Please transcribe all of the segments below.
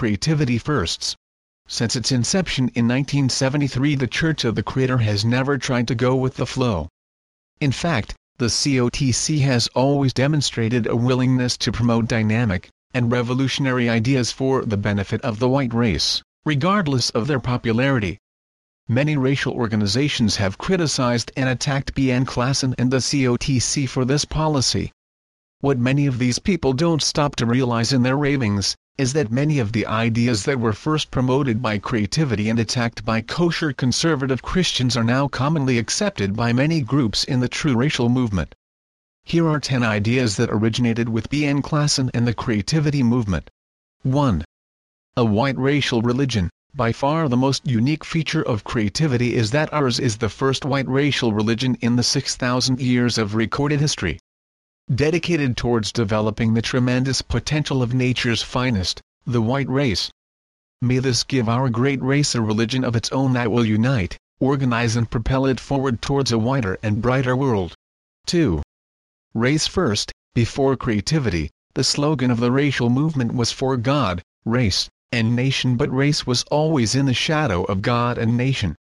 creativity firsts. Since its inception in 1973 the Church of the Creator has never tried to go with the flow. In fact, the COTC has always demonstrated a willingness to promote dynamic and revolutionary ideas for the benefit of the white race, regardless of their popularity. Many racial organizations have criticized and attacked BN Klassen and the COTC for this policy. What many of these people don't stop to realize in their ravings, is that many of the ideas that were first promoted by creativity and attacked by kosher conservative Christians are now commonly accepted by many groups in the true racial movement. Here are 10 ideas that originated with B.N. Klassen and the creativity movement. 1. A white racial religion. By far the most unique feature of creativity is that ours is the first white racial religion in the 6,000 years of recorded history dedicated towards developing the tremendous potential of nature's finest, the white race. May this give our great race a religion of its own that will unite, organize and propel it forward towards a wider and brighter world. 2. Race first, before creativity, the slogan of the racial movement was for God, race, and nation but race was always in the shadow of God and nation.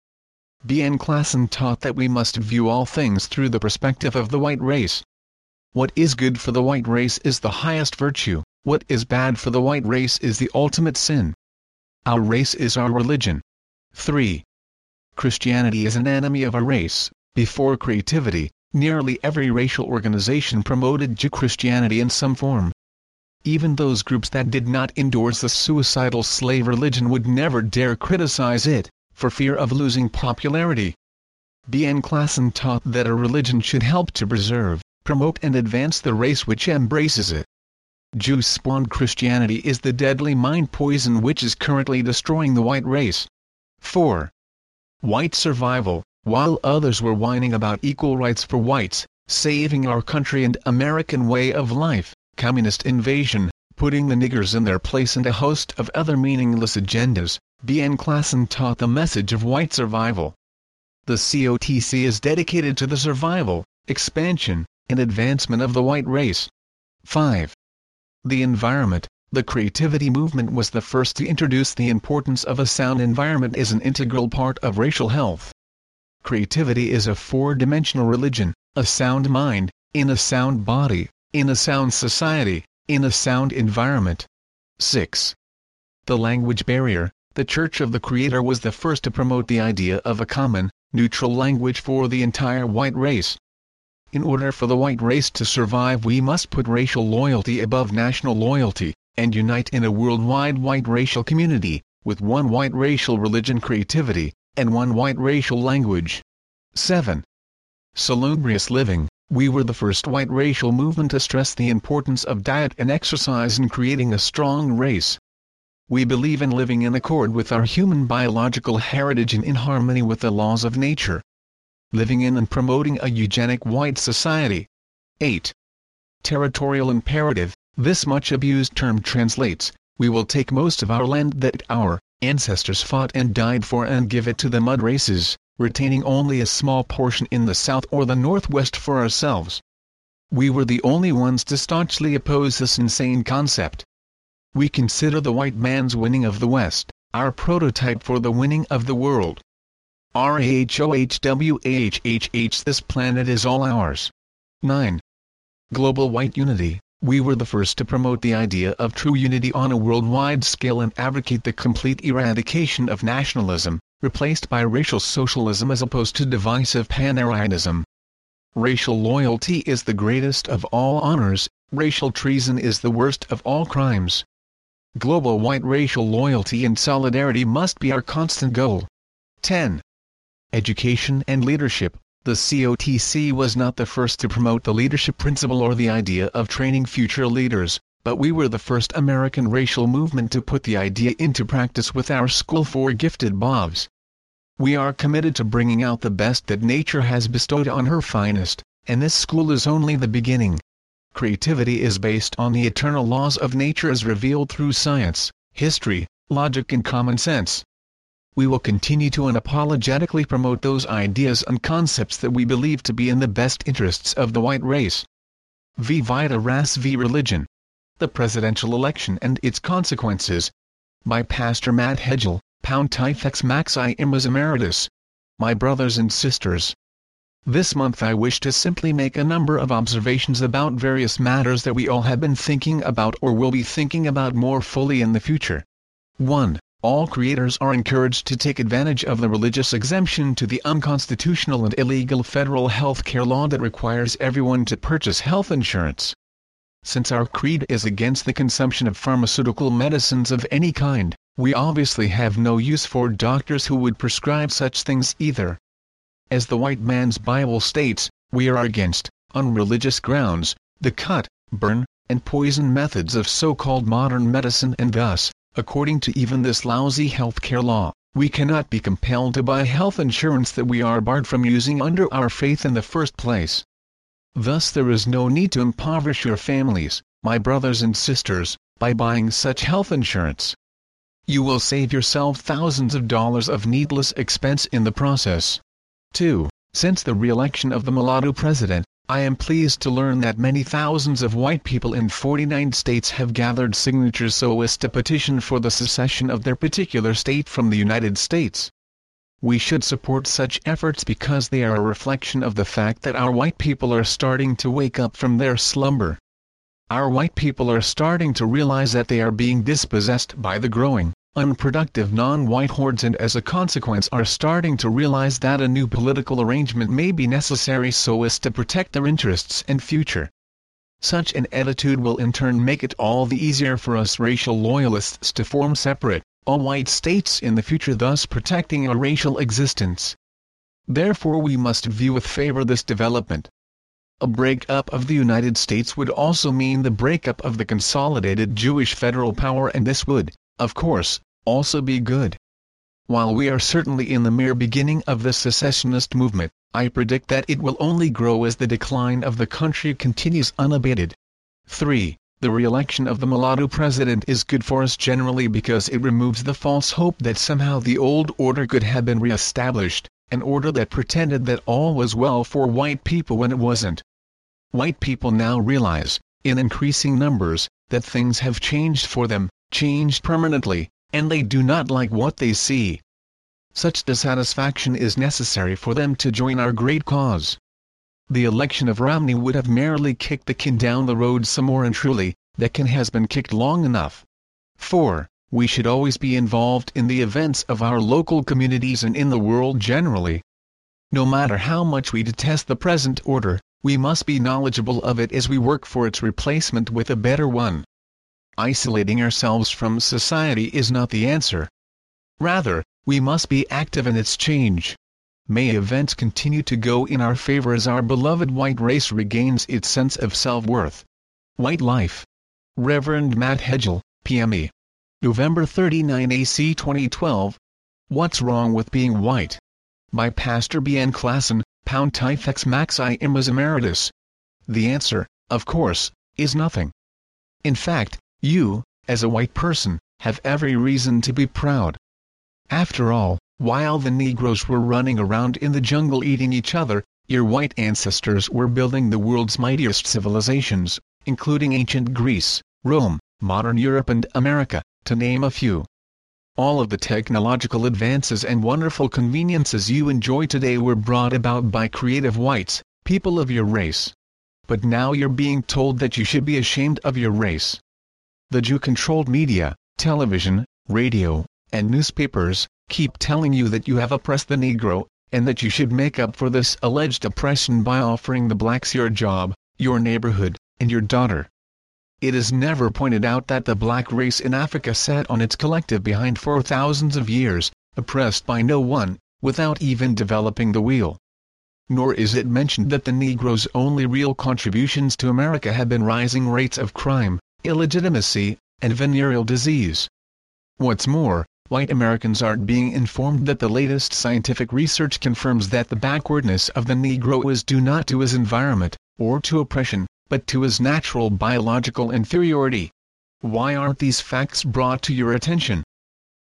B.N. Klassen taught that we must view all things through the perspective of the white race, what is good for the white race is the highest virtue, what is bad for the white race is the ultimate sin. Our race is our religion. 3. Christianity is an enemy of our race. Before creativity, nearly every racial organization promoted Jew Christianity in some form. Even those groups that did not endorse the suicidal slave religion would never dare criticize it, for fear of losing popularity. B.N. Klassen taught that a religion should help to preserve, promote and advance the race which embraces it. Jew-spawned Christianity is the deadly mind poison which is currently destroying the white race. 4. White survival, while others were whining about equal rights for whites, saving our country and American way of life, communist invasion, putting the niggers in their place and a host of other meaningless agendas, B.N. Klassen taught the message of white survival. The COTC is dedicated to the survival, expansion, and advancement of the white race. 5. The environment, the creativity movement was the first to introduce the importance of a sound environment as an integral part of racial health. Creativity is a four-dimensional religion, a sound mind, in a sound body, in a sound society, in a sound environment. 6. The language barrier, the Church of the Creator was the first to promote the idea of a common, neutral language for the entire white race. In order for the white race to survive we must put racial loyalty above national loyalty, and unite in a worldwide white racial community, with one white racial religion creativity, and one white racial language. 7. Salubrious living, we were the first white racial movement to stress the importance of diet and exercise in creating a strong race. We believe in living in accord with our human biological heritage and in harmony with the laws of nature living in and promoting a eugenic white society. 8. Territorial imperative, this much abused term translates, we will take most of our land that our ancestors fought and died for and give it to the mud races, retaining only a small portion in the south or the northwest for ourselves. We were the only ones to staunchly oppose this insane concept. We consider the white man's winning of the West, our prototype for the winning of the world. RAHOWAHHH This planet is all ours. 9. Global White Unity We were the first to promote the idea of true unity on a worldwide scale and advocate the complete eradication of nationalism, replaced by racial socialism as opposed to divisive pan-Aryanism. Racial loyalty is the greatest of all honors, racial treason is the worst of all crimes. Global white racial loyalty and solidarity must be our constant goal. 10 education and leadership, the COTC was not the first to promote the leadership principle or the idea of training future leaders, but we were the first American racial movement to put the idea into practice with our School for Gifted Boys. We are committed to bringing out the best that nature has bestowed on her finest, and this school is only the beginning. Creativity is based on the eternal laws of nature as revealed through science, history, logic and common sense we will continue to unapologetically promote those ideas and concepts that we believe to be in the best interests of the white race. V. Vita Ras V. Religion. The presidential election and its consequences. by Pastor Matt Hedgel, Pontifex Maximus Emeritus. My brothers and sisters, this month I wish to simply make a number of observations about various matters that we all have been thinking about or will be thinking about more fully in the future. 1. All creators are encouraged to take advantage of the religious exemption to the unconstitutional and illegal federal health care law that requires everyone to purchase health insurance. Since our creed is against the consumption of pharmaceutical medicines of any kind, we obviously have no use for doctors who would prescribe such things either. As the white man's Bible states, we are against, on religious grounds, the cut, burn, and poison methods of so-called modern medicine and thus, according to even this lousy healthcare law, we cannot be compelled to buy health insurance that we are barred from using under our faith in the first place. Thus there is no need to impoverish your families, my brothers and sisters, by buying such health insurance. You will save yourself thousands of dollars of needless expense in the process. 2. Since the re-election of the mulatto president, I am pleased to learn that many thousands of white people in 49 states have gathered signatures so as to petition for the secession of their particular state from the United States. We should support such efforts because they are a reflection of the fact that our white people are starting to wake up from their slumber. Our white people are starting to realize that they are being dispossessed by the growing, unproductive non-white hordes and as a consequence are starting to realize that a new political arrangement may be necessary so as to protect their interests and future. Such an attitude will in turn make it all the easier for us racial loyalists to form separate, all-white states in the future thus protecting our racial existence. Therefore we must view with favor this development. A breakup of the United States would also mean the breakup of the consolidated Jewish federal power and this would, of course, also be good. While we are certainly in the mere beginning of the secessionist movement, I predict that it will only grow as the decline of the country continues unabated. 3. The re-election of the mulatto president is good for us generally because it removes the false hope that somehow the old order could have been re-established, an order that pretended that all was well for white people when it wasn't. White people now realize, in increasing numbers, that things have changed for them, changed permanently, and they do not like what they see. Such dissatisfaction is necessary for them to join our great cause. The election of Romney would have merely kicked the can down the road some more and truly, the can has been kicked long enough. 4. We should always be involved in the events of our local communities and in the world generally. No matter how much we detest the present order, we must be knowledgeable of it as we work for its replacement with a better one isolating ourselves from society is not the answer. Rather, we must be active in its change. May events continue to go in our favor as our beloved white race regains its sense of self-worth. White Life. Reverend Matt Hedgel, PME. November 39 AC 2012. What's Wrong with Being White? By Pastor B. N. Klassen, Maxi Maximus Emeritus. The answer, of course, is nothing. In fact, you, as a white person, have every reason to be proud. After all, while the Negroes were running around in the jungle eating each other, your white ancestors were building the world's mightiest civilizations, including ancient Greece, Rome, modern Europe and America, to name a few. All of the technological advances and wonderful conveniences you enjoy today were brought about by creative whites, people of your race. But now you're being told that you should be ashamed of your race. The Jew-controlled media, television, radio, and newspapers, keep telling you that you have oppressed the Negro, and that you should make up for this alleged oppression by offering the blacks your job, your neighborhood, and your daughter. It is never pointed out that the black race in Africa sat on its collective behind for thousands of years, oppressed by no one, without even developing the wheel. Nor is it mentioned that the Negro's only real contributions to America have been rising rates of crime, illegitimacy, and venereal disease. What's more, white Americans aren't being informed that the latest scientific research confirms that the backwardness of the Negro is due not to his environment, or to oppression, but to his natural biological inferiority. Why aren't these facts brought to your attention?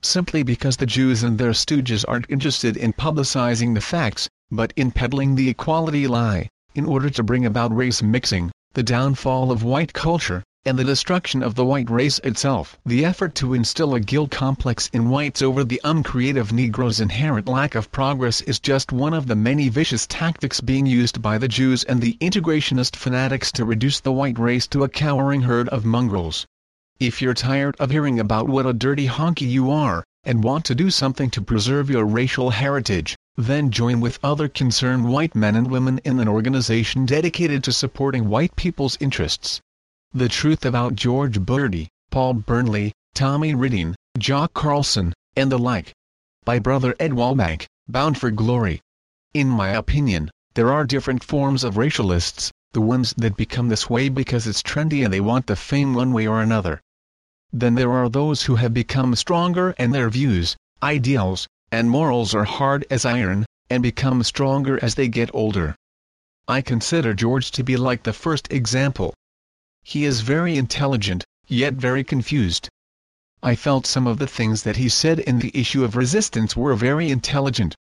Simply because the Jews and their stooges aren't interested in publicizing the facts, but in peddling the equality lie, in order to bring about race mixing, the downfall of white culture, and the destruction of the white race itself. The effort to instill a guilt complex in whites over the uncreative Negro's inherent lack of progress is just one of the many vicious tactics being used by the Jews and the integrationist fanatics to reduce the white race to a cowering herd of mongrels. If you're tired of hearing about what a dirty honky you are, and want to do something to preserve your racial heritage, then join with other concerned white men and women in an organization dedicated to supporting white people's interests. The Truth About George Burdi, Paul Burnley, Tommy Ridding, Jock Carlson, and the like. By Brother Ed Wallbank, Bound for Glory. In my opinion, there are different forms of racialists, the ones that become this way because it's trendy and they want the fame one way or another. Then there are those who have become stronger and their views, ideals, and morals are hard as iron, and become stronger as they get older. I consider George to be like the first example. He is very intelligent, yet very confused. I felt some of the things that he said in the issue of resistance were very intelligent.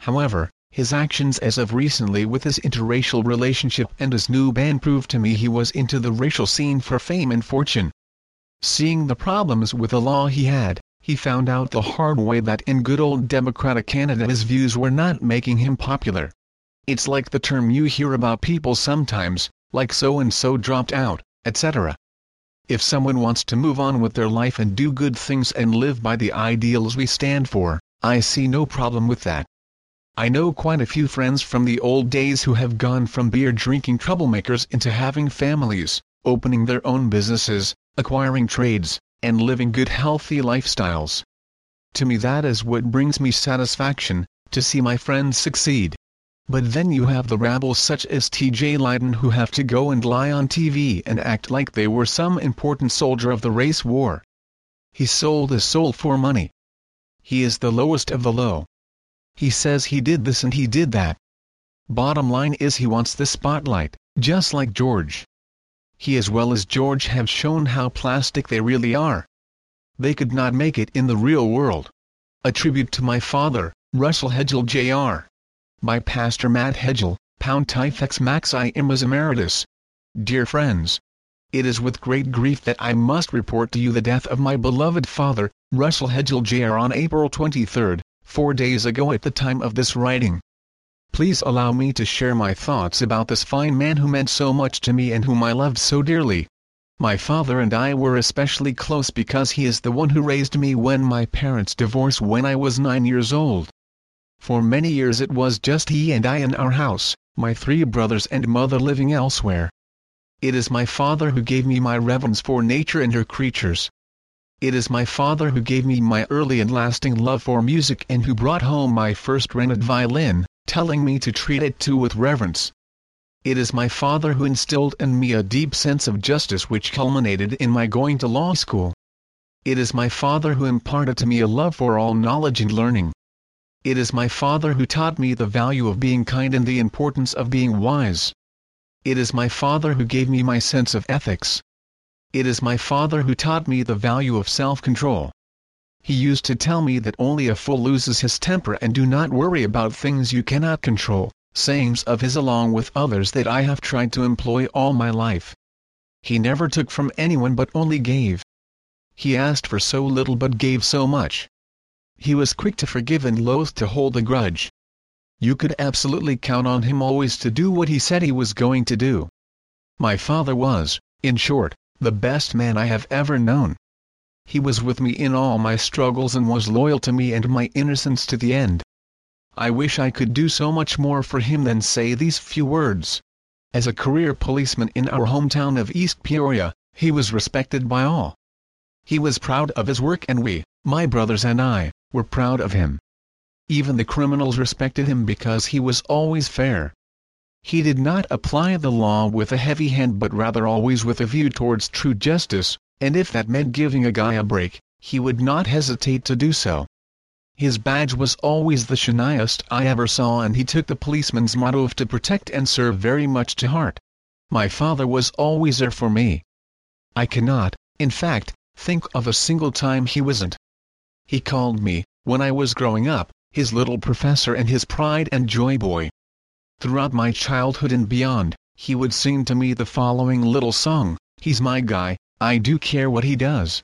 However, his actions as of recently with his interracial relationship and his new band proved to me he was into the racial scene for fame and fortune. Seeing the problems with the law he had, he found out the hard way that in good old democratic Canada his views were not making him popular. It's like the term you hear about people sometimes, like so-and-so dropped out, etc. If someone wants to move on with their life and do good things and live by the ideals we stand for, I see no problem with that. I know quite a few friends from the old days who have gone from beer drinking troublemakers into having families, opening their own businesses, acquiring trades, and living good healthy lifestyles. To me that is what brings me satisfaction, to see my friends succeed. But then you have the rabble such as T.J. Leyden who have to go and lie on TV and act like they were some important soldier of the race war. He sold his soul for money. He is the lowest of the low. He says he did this and he did that. Bottom line is he wants the spotlight, just like George he as well as George have shown how plastic they really are. They could not make it in the real world. A tribute to my father, Russell Hedgel Jr. By Pastor Matt Hedgel, Pontifex Maximus Emeritus. Dear friends, it is with great grief that I must report to you the death of my beloved father, Russell Hedgel Jr. on April 23, four days ago at the time of this writing. Please allow me to share my thoughts about this fine man who meant so much to me and whom I loved so dearly. My father and I were especially close because he is the one who raised me when my parents divorced when I was nine years old. For many years it was just he and I in our house, my three brothers and mother living elsewhere. It is my father who gave me my reverence for nature and her creatures. It is my father who gave me my early and lasting love for music and who brought home my first rented violin, telling me to treat it too with reverence. It is my father who instilled in me a deep sense of justice which culminated in my going to law school. It is my father who imparted to me a love for all knowledge and learning. It is my father who taught me the value of being kind and the importance of being wise. It is my father who gave me my sense of ethics. It is my father who taught me the value of self-control. He used to tell me that only a fool loses his temper and do not worry about things you cannot control, sayings of his along with others that I have tried to employ all my life. He never took from anyone but only gave. He asked for so little but gave so much. He was quick to forgive and loath to hold a grudge. You could absolutely count on him always to do what he said he was going to do. My father was, in short, the best man I have ever known. He was with me in all my struggles and was loyal to me and my innocence to the end. I wish I could do so much more for him than say these few words. As a career policeman in our hometown of East Peoria, he was respected by all. He was proud of his work and we, my brothers and I, were proud of him. Even the criminals respected him because he was always fair. He did not apply the law with a heavy hand but rather always with a view towards true justice, and if that meant giving a guy a break, he would not hesitate to do so. His badge was always the shiniest I ever saw and he took the policeman's motto of to protect and serve very much to heart. My father was always there for me. I cannot, in fact, think of a single time he wasn't. He called me, when I was growing up, his little professor and his pride and joy boy. Throughout my childhood and beyond, he would sing to me the following little song, He's my guy, I do care what he does.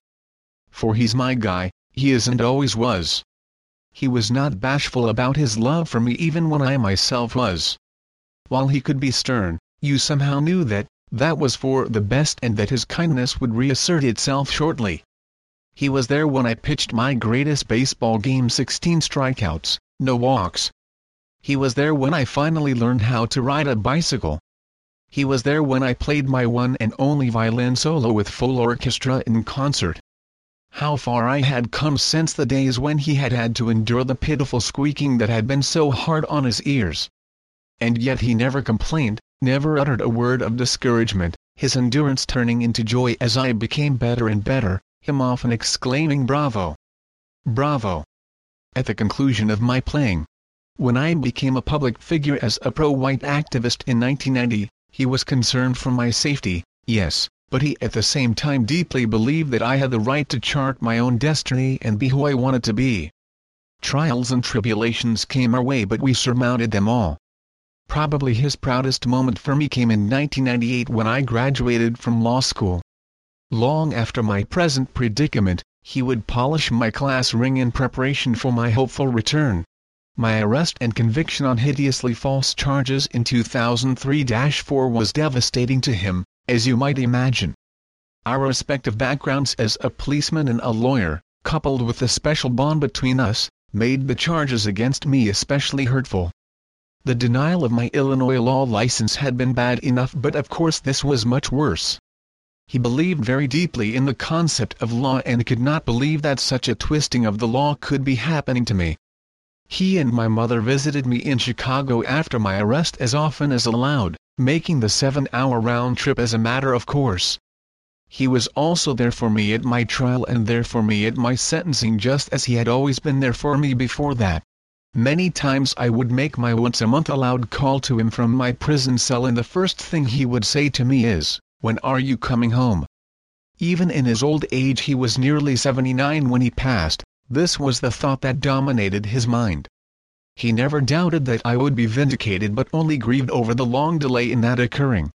For he's my guy, he is and always was. He was not bashful about his love for me even when I myself was. While he could be stern, you somehow knew that, that was for the best and that his kindness would reassert itself shortly. He was there when I pitched my greatest baseball game 16 strikeouts, no walks. He was there when I finally learned how to ride a bicycle. He was there when I played my one and only violin solo with full orchestra in concert. How far I had come since the days when he had had to endure the pitiful squeaking that had been so hard on his ears. And yet he never complained, never uttered a word of discouragement, his endurance turning into joy as I became better and better, him often exclaiming bravo! Bravo! At the conclusion of my playing. When I became a public figure as a pro-white activist in 1990, he was concerned for my safety, yes, but he at the same time deeply believed that I had the right to chart my own destiny and be who I wanted to be. Trials and tribulations came our way but we surmounted them all. Probably his proudest moment for me came in 1998 when I graduated from law school. Long after my present predicament, he would polish my class ring in preparation for my hopeful return. My arrest and conviction on hideously false charges in 2003-4 was devastating to him, as you might imagine. Our respective backgrounds as a policeman and a lawyer, coupled with the special bond between us, made the charges against me especially hurtful. The denial of my Illinois law license had been bad enough but of course this was much worse. He believed very deeply in the concept of law and could not believe that such a twisting of the law could be happening to me. He and my mother visited me in Chicago after my arrest as often as allowed, making the seven-hour round trip as a matter of course. He was also there for me at my trial and there for me at my sentencing just as he had always been there for me before that. Many times I would make my once-a-month allowed call to him from my prison cell and the first thing he would say to me is, when are you coming home? Even in his old age he was nearly 79 when he passed, this was the thought that dominated his mind. He never doubted that I would be vindicated but only grieved over the long delay in that occurring.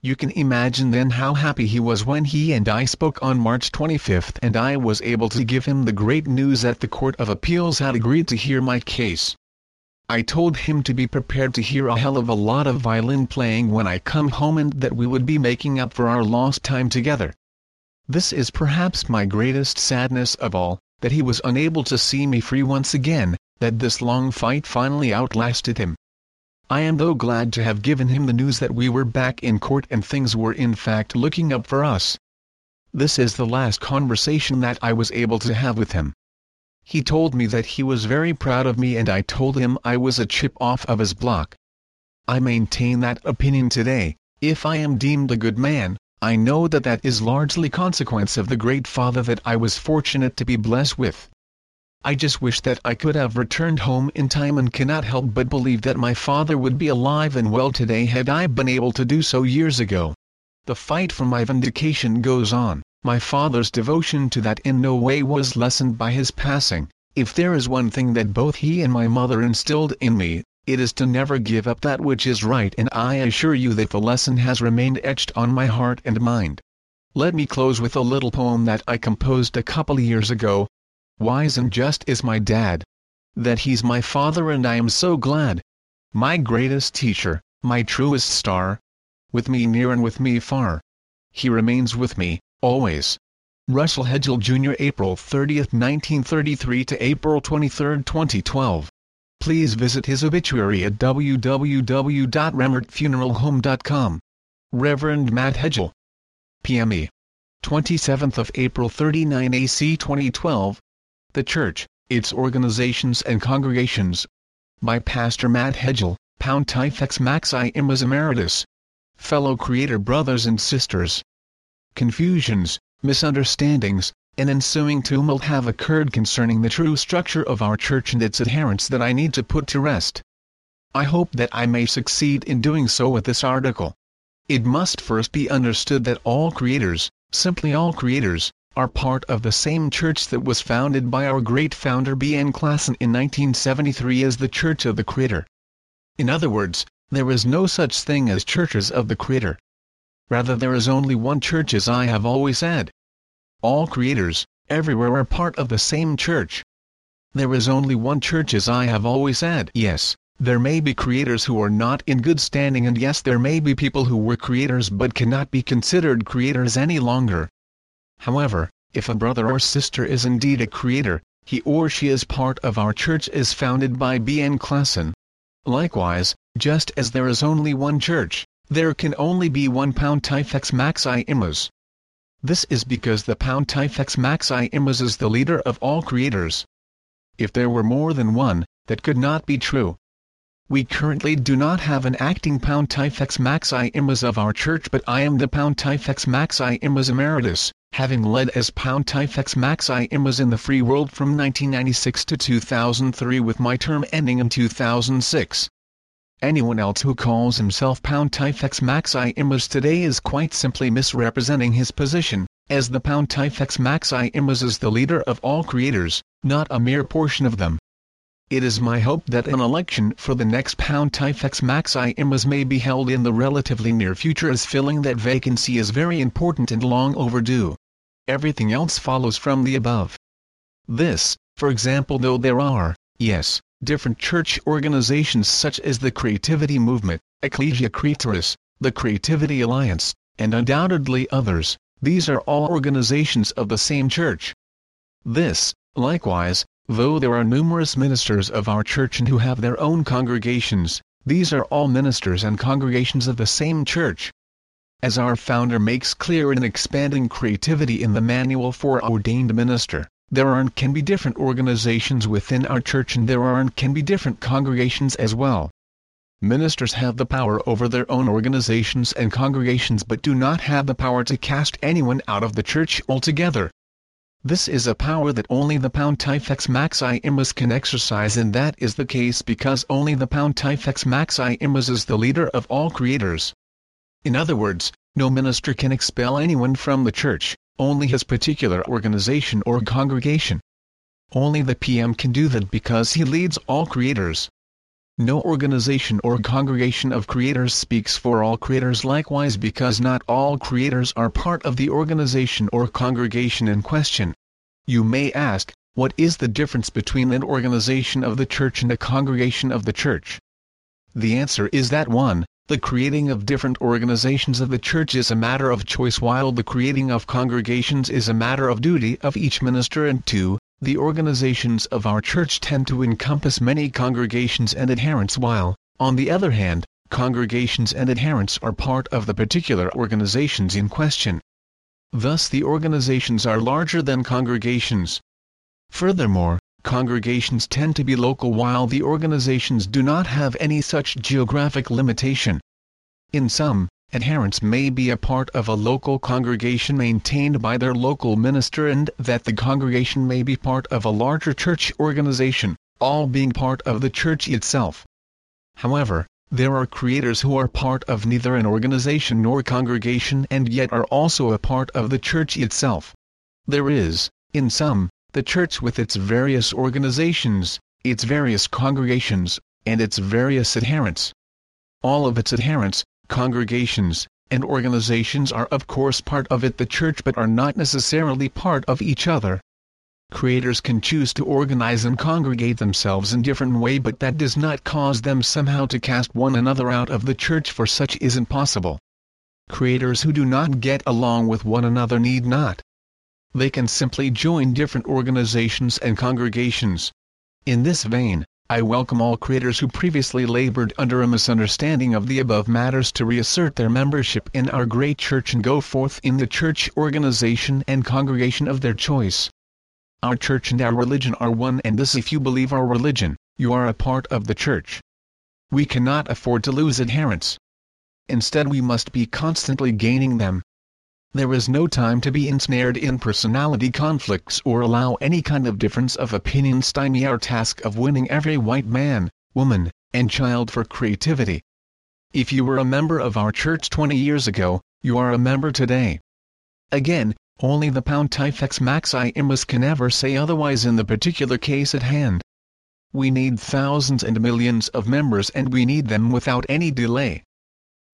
You can imagine then how happy he was when he and I spoke on March 25 and I was able to give him the great news that the Court of Appeals had agreed to hear my case. I told him to be prepared to hear a hell of a lot of violin playing when I come home and that we would be making up for our lost time together. This is perhaps my greatest sadness of all, that he was unable to see me free once again, that this long fight finally outlasted him. I am though glad to have given him the news that we were back in court and things were in fact looking up for us. This is the last conversation that I was able to have with him. He told me that he was very proud of me and I told him I was a chip off of his block. I maintain that opinion today, if I am deemed a good man, I know that that is largely consequence of the great father that I was fortunate to be blessed with. I just wish that I could have returned home in time and cannot help but believe that my father would be alive and well today had I been able to do so years ago. The fight for my vindication goes on, my father's devotion to that in no way was lessened by his passing. If there is one thing that both he and my mother instilled in me, it is to never give up that which is right and I assure you that the lesson has remained etched on my heart and mind. Let me close with a little poem that I composed a couple years ago. Wise and just is my dad. That he's my father and I am so glad. My greatest teacher, my truest star. With me near and with me far. He remains with me, always. Russell Hedgel Jr. April 30, 1933 to April 23, 2012 please visit his obituary at www.remertfuneralhome.com. Reverend Matt Hedgel. PME. 27th of April 39 AC 2012. The Church, its organizations and congregations. By Pastor Matt Hedgel, Pontifex Maximus Emeritus. Fellow Creator brothers and sisters. Confusions, misunderstandings, and ensuing tumult have occurred concerning the true structure of our church and its adherents that I need to put to rest. I hope that I may succeed in doing so with this article. It must first be understood that all creators, simply all creators, are part of the same church that was founded by our great founder B. N. Klassen in 1973 as the Church of the Creator. In other words, there is no such thing as churches of the Creator. Rather there is only one church as I have always said. All creators, everywhere are part of the same church. There is only one church as I have always said. Yes, there may be creators who are not in good standing and yes there may be people who were creators but cannot be considered creators any longer. However, if a brother or sister is indeed a creator, he or she is part of our church is founded by B. N. Klassen. Likewise, just as there is only one church, there can only be one Pontifex maxi Maximus. This is because the Pontifex maxi Maximus is the leader of all creators. If there were more than one, that could not be true. We currently do not have an acting Pontifex maxi Maximus of our church but I am the Pontifex maxi Maximus Emeritus, having led as Pontifex maxi Maximus in the free world from 1996 to 2003 with my term ending in 2006. Anyone else who calls himself Pontifex Maximus today is quite simply misrepresenting his position, as the Pontifex Maximus is the leader of all creators, not a mere portion of them. It is my hope that an election for the next Pontifex Maximus may be held in the relatively near future as filling that vacancy is very important and long overdue. Everything else follows from the above. This, for example though there are, yes, different church organizations such as the Creativity Movement, Ecclesia Creatoris, the Creativity Alliance, and undoubtedly others, these are all organizations of the same church. This, likewise, though there are numerous ministers of our church and who have their own congregations, these are all ministers and congregations of the same church. As our founder makes clear in expanding creativity in the manual for ordained minister, there are and can be different organizations within our church and there are and can be different congregations as well. Ministers have the power over their own organizations and congregations but do not have the power to cast anyone out of the church altogether. This is a power that only the Pontifex Maximus can exercise and that is the case because only the Pontifex Maximus is the leader of all creators. In other words, no minister can expel anyone from the church, only his particular organization or congregation. Only the PM can do that because he leads all creators. No organization or congregation of creators speaks for all creators likewise because not all creators are part of the organization or congregation in question. You may ask, what is the difference between an organization of the church and a congregation of the church? The answer is that 1. The creating of different organizations of the church is a matter of choice while the creating of congregations is a matter of duty of each minister and 2. The organizations of our church tend to encompass many congregations and adherents while, on the other hand, congregations and adherents are part of the particular organizations in question. Thus the organizations are larger than congregations. Furthermore, congregations tend to be local while the organizations do not have any such geographic limitation. In some, adherents may be a part of a local congregation maintained by their local minister and that the congregation may be part of a larger church organization, all being part of the church itself. However, there are creators who are part of neither an organization nor congregation and yet are also a part of the church itself. There is, in some, the church with its various organizations, its various congregations, and its various adherents. All of its adherents, congregations, and organizations are of course part of it the church but are not necessarily part of each other. Creators can choose to organize and congregate themselves in different way but that does not cause them somehow to cast one another out of the church for such isn't possible. Creators who do not get along with one another need not, they can simply join different organizations and congregations. In this vein, I welcome all creators who previously labored under a misunderstanding of the above matters to reassert their membership in our great church and go forth in the church organization and congregation of their choice. Our church and our religion are one and this if you believe our religion, you are a part of the church. We cannot afford to lose adherents. Instead we must be constantly gaining them, there is no time to be ensnared in personality conflicts or allow any kind of difference of opinion stymie our task of winning every white man, woman, and child for creativity. If you were a member of our church 20 years ago, you are a member today. Again, only the Pontifex Maximus can ever say otherwise in the particular case at hand. We need thousands and millions of members and we need them without any delay.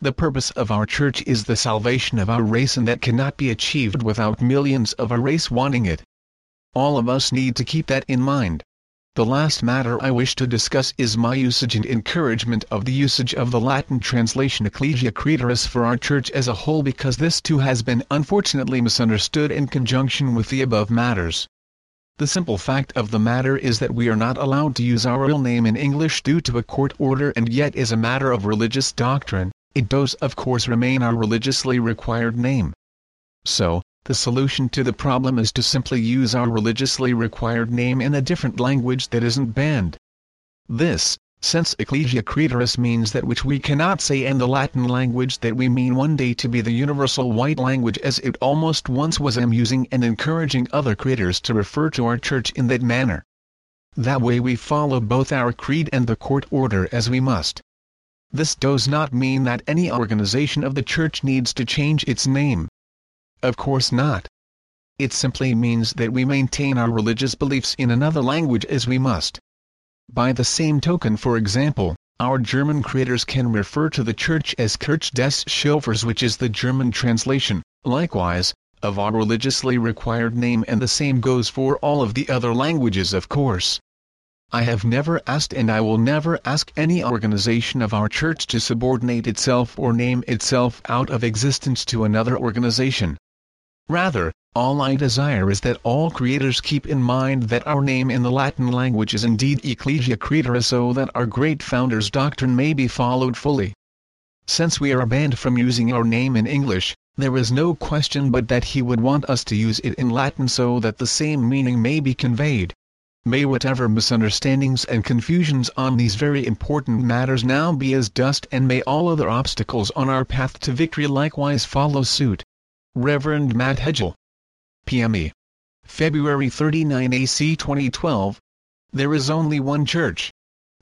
The purpose of our church is the salvation of our race and that cannot be achieved without millions of our race wanting it. All of us need to keep that in mind. The last matter I wish to discuss is my usage and encouragement of the usage of the Latin translation Ecclesia Creatoris for our church as a whole because this too has been unfortunately misunderstood in conjunction with the above matters. The simple fact of the matter is that we are not allowed to use our real name in English due to a court order and yet as a matter of religious doctrine, it does of course remain our religiously required name. So, the solution to the problem is to simply use our religiously required name in a different language that isn't banned. This, since Ecclesia Creatoris means that which we cannot say in the Latin language that we mean one day to be the universal white language as it almost once was amusing and encouraging other creators to refer to our church in that manner. That way we follow both our creed and the court order as we must. This does not mean that any organization of the church needs to change its name. Of course not. It simply means that we maintain our religious beliefs in another language as we must. By the same token for example, our German creators can refer to the church as Kirche des Schöpfers which is the German translation, likewise, of our religiously required name and the same goes for all of the other languages of course. I have never asked and I will never ask any organization of our church to subordinate itself or name itself out of existence to another organization. Rather, all I desire is that all creators keep in mind that our name in the Latin language is indeed Ecclesia Creatoris so that our great founder's doctrine may be followed fully. Since we are banned from using our name in English, there is no question but that he would want us to use it in Latin so that the same meaning may be conveyed. May whatever misunderstandings and confusions on these very important matters now be as dust and may all other obstacles on our path to victory likewise follow suit. Reverend Matt Hedgel. PME. February 39 AC 2012. There is only one church.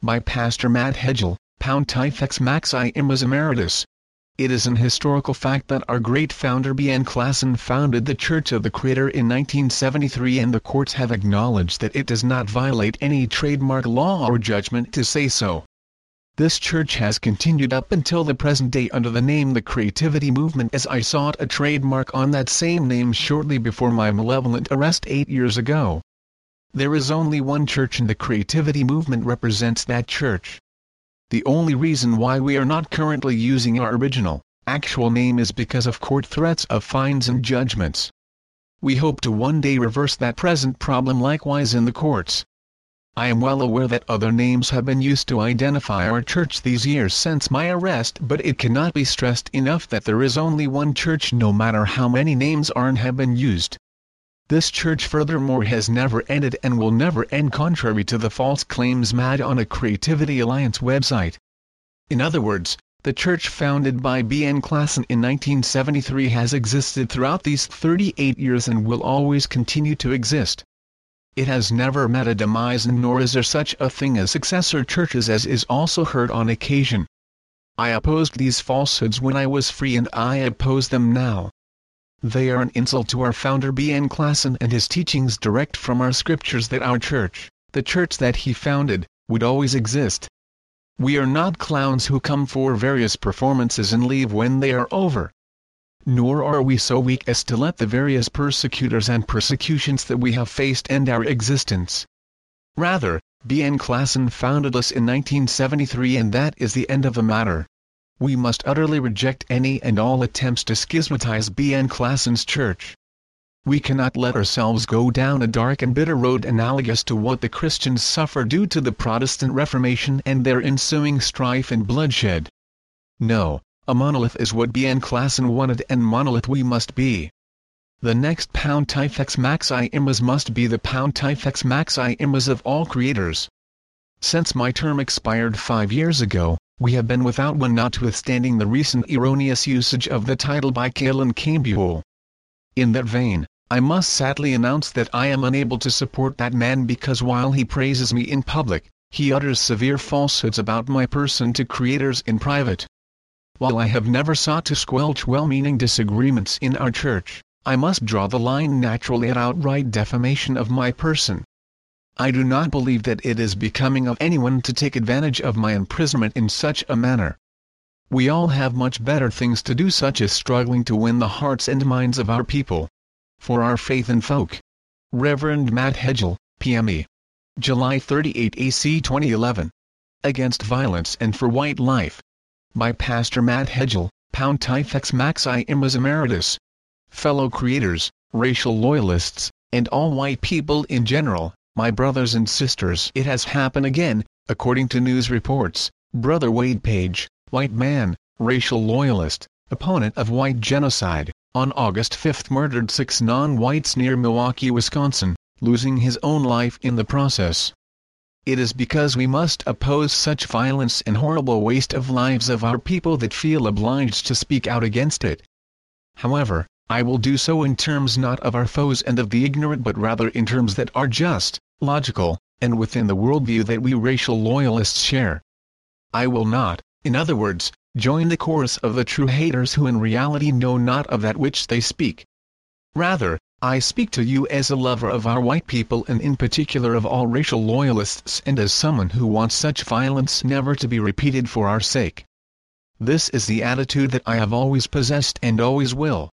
By Pastor Matt Hedgel, Pontifex Maximus Emeritus. It is an historical fact that our great founder B. N. Klassen founded the Church of the Creator in 1973 and the courts have acknowledged that it does not violate any trademark law or judgment to say so. This church has continued up until the present day under the name The Creativity Movement as I sought a trademark on that same name shortly before my malevolent arrest eight years ago. There is only one church and the Creativity Movement represents that church. The only reason why we are not currently using our original, actual name is because of court threats of fines and judgments. We hope to one day reverse that present problem likewise in the courts. I am well aware that other names have been used to identify our church these years since my arrest but it cannot be stressed enough that there is only one church no matter how many names are and have been used. This church furthermore has never ended and will never end contrary to the false claims made on a Creativity Alliance website. In other words, the church founded by B. N. Klassen in 1973 has existed throughout these 38 years and will always continue to exist. It has never met a demise and nor is there such a thing as successor churches as is also heard on occasion. I opposed these falsehoods when I was free and I oppose them now. They are an insult to our founder B. N. Klassen and his teachings direct from our scriptures that our church, the church that he founded, would always exist. We are not clowns who come for various performances and leave when they are over nor are we so weak as to let the various persecutors and persecutions that we have faced end our existence. Rather, B. N. Klassen founded us in 1973 and that is the end of the matter. We must utterly reject any and all attempts to schismatize B. N. Klassen's church. We cannot let ourselves go down a dark and bitter road analogous to what the Christians suffer due to the Protestant Reformation and their ensuing strife and bloodshed. No, a monolith is what B. N. Klassen wanted and monolith we must be. The next Pontifex Maximus must be the Pontifex Maximus of all creators. Since my term expired five years ago, we have been without one notwithstanding the recent erroneous usage of the title by Cailen Cambeul. In that vein, I must sadly announce that I am unable to support that man because while he praises me in public, he utters severe falsehoods about my person to creators in private. While I have never sought to squelch well-meaning disagreements in our church, I must draw the line naturally at outright defamation of my person. I do not believe that it is becoming of anyone to take advantage of my imprisonment in such a manner. we all have much better things to do such as struggling to win the hearts and minds of our people. For our faith and folk. Reverend Matt Hegel, PME. July 38 AC 2011. Against Violence and for White Life. By Pastor Matt Hegel, Pontifex Maximus Emeritus. Fellow creators, racial loyalists, and all white people in general, my brothers and sisters. It has happened again, according to news reports. Brother Wade Page, white man, racial loyalist, opponent of white genocide, on August 5 murdered six non-whites near Milwaukee, Wisconsin, losing his own life in the process. It is because we must oppose such violence and horrible waste of lives of our people that feel obliged to speak out against it. However, I will do so in terms not of our foes and of the ignorant but rather in terms that are just, logical, and within the worldview that we racial loyalists share. I will not, in other words, join the chorus of the true haters who in reality know not of that which they speak. Rather, I speak to you as a lover of our white people and in particular of all racial loyalists and as someone who wants such violence never to be repeated for our sake. This is the attitude that I have always possessed and always will.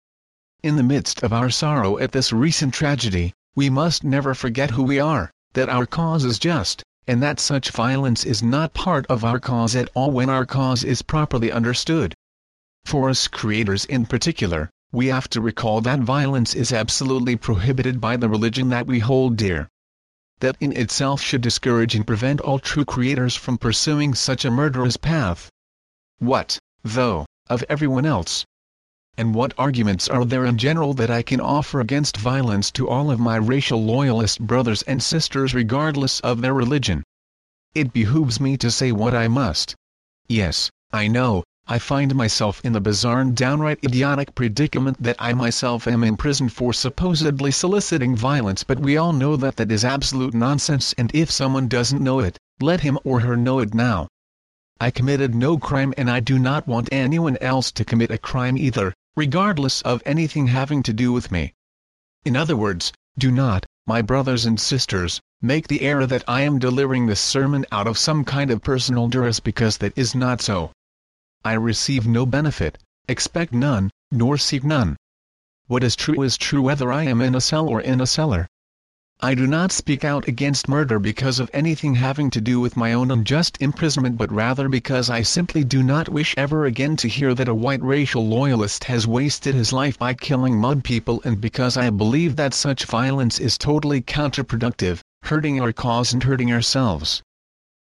In the midst of our sorrow at this recent tragedy, we must never forget who we are, that our cause is just, and that such violence is not part of our cause at all when our cause is properly understood. For us creators in particular, we have to recall that violence is absolutely prohibited by the religion that we hold dear. That in itself should discourage and prevent all true creators from pursuing such a murderous path. What, though, of everyone else? And what arguments are there in general that I can offer against violence to all of my racial loyalist brothers and sisters regardless of their religion? It behooves me to say what I must. Yes, I know, I find myself in the bizarre and downright idiotic predicament that I myself am imprisoned for supposedly soliciting violence but we all know that that is absolute nonsense and if someone doesn't know it, let him or her know it now. I committed no crime and I do not want anyone else to commit a crime either, regardless of anything having to do with me. In other words, do not, my brothers and sisters, make the error that I am delivering this sermon out of some kind of personal duress because that is not so. I receive no benefit, expect none, nor seek none. What is true is true whether I am in a cell or in a cellar. I do not speak out against murder because of anything having to do with my own unjust imprisonment but rather because I simply do not wish ever again to hear that a white racial loyalist has wasted his life by killing mud people and because I believe that such violence is totally counterproductive, hurting our cause and hurting ourselves.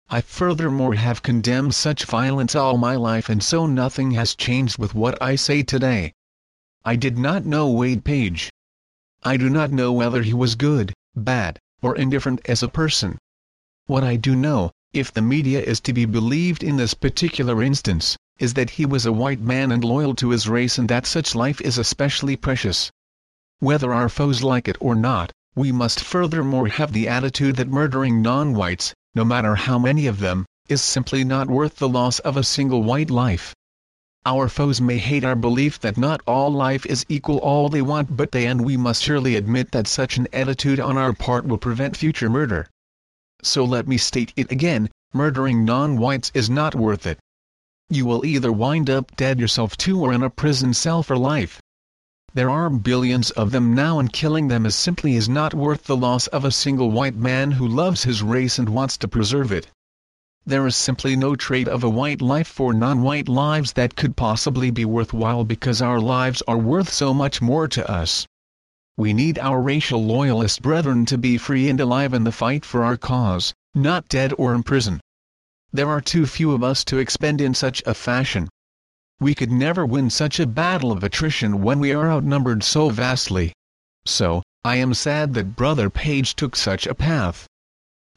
I furthermore have condemned such violence all my life and so nothing has changed with what I say today. I did not know Wade Page. I do not know whether he was good, bad, or indifferent as a person. What I do know, if the media is to be believed in this particular instance, is that he was a white man and loyal to his race and that such life is especially precious. Whether our foes like it or not, we must furthermore have the attitude that murdering non-whites, no matter how many of them, is simply not worth the loss of a single white life. Our foes may hate our belief that not all life is equal all they want but they and we must surely admit that such an attitude on our part will prevent future murder. So let me state it again, murdering non-whites is not worth it. You will either wind up dead yourself too or in a prison cell for life. There are billions of them now and killing them is simply is not worth the loss of a single white man who loves his race and wants to preserve it. There is simply no trade of a white life for non-white lives that could possibly be worthwhile because our lives are worth so much more to us. We need our racial loyalist brethren to be free and alive in the fight for our cause, not dead or in prison. There are too few of us to expend in such a fashion. We could never win such a battle of attrition when we are outnumbered so vastly. So, I am sad that Brother Page took such a path.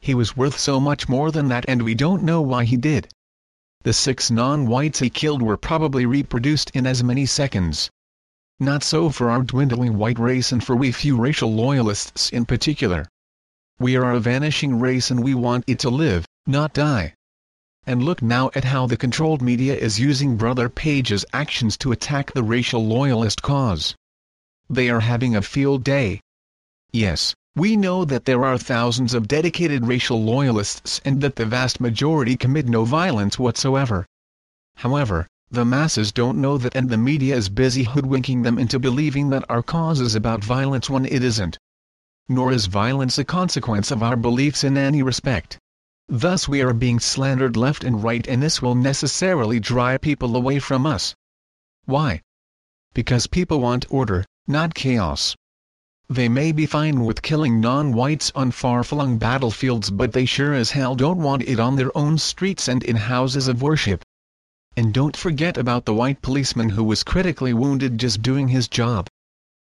He was worth so much more than that and we don't know why he did. The six non-whites he killed were probably reproduced in as many seconds. Not so for our dwindling white race and for we few racial loyalists in particular. We are a vanishing race and we want it to live, not die. And look now at how the controlled media is using Brother Page's actions to attack the racial loyalist cause. They are having a field day. Yes, we know that there are thousands of dedicated racial loyalists and that the vast majority commit no violence whatsoever. However, The masses don't know that and the media is busy hoodwinking them into believing that our cause is about violence when it isn't. Nor is violence a consequence of our beliefs in any respect. Thus we are being slandered left and right and this will necessarily drive people away from us. Why? Because people want order, not chaos. They may be fine with killing non-whites on far-flung battlefields but they sure as hell don't want it on their own streets and in houses of worship. And don't forget about the white policeman who was critically wounded just doing his job.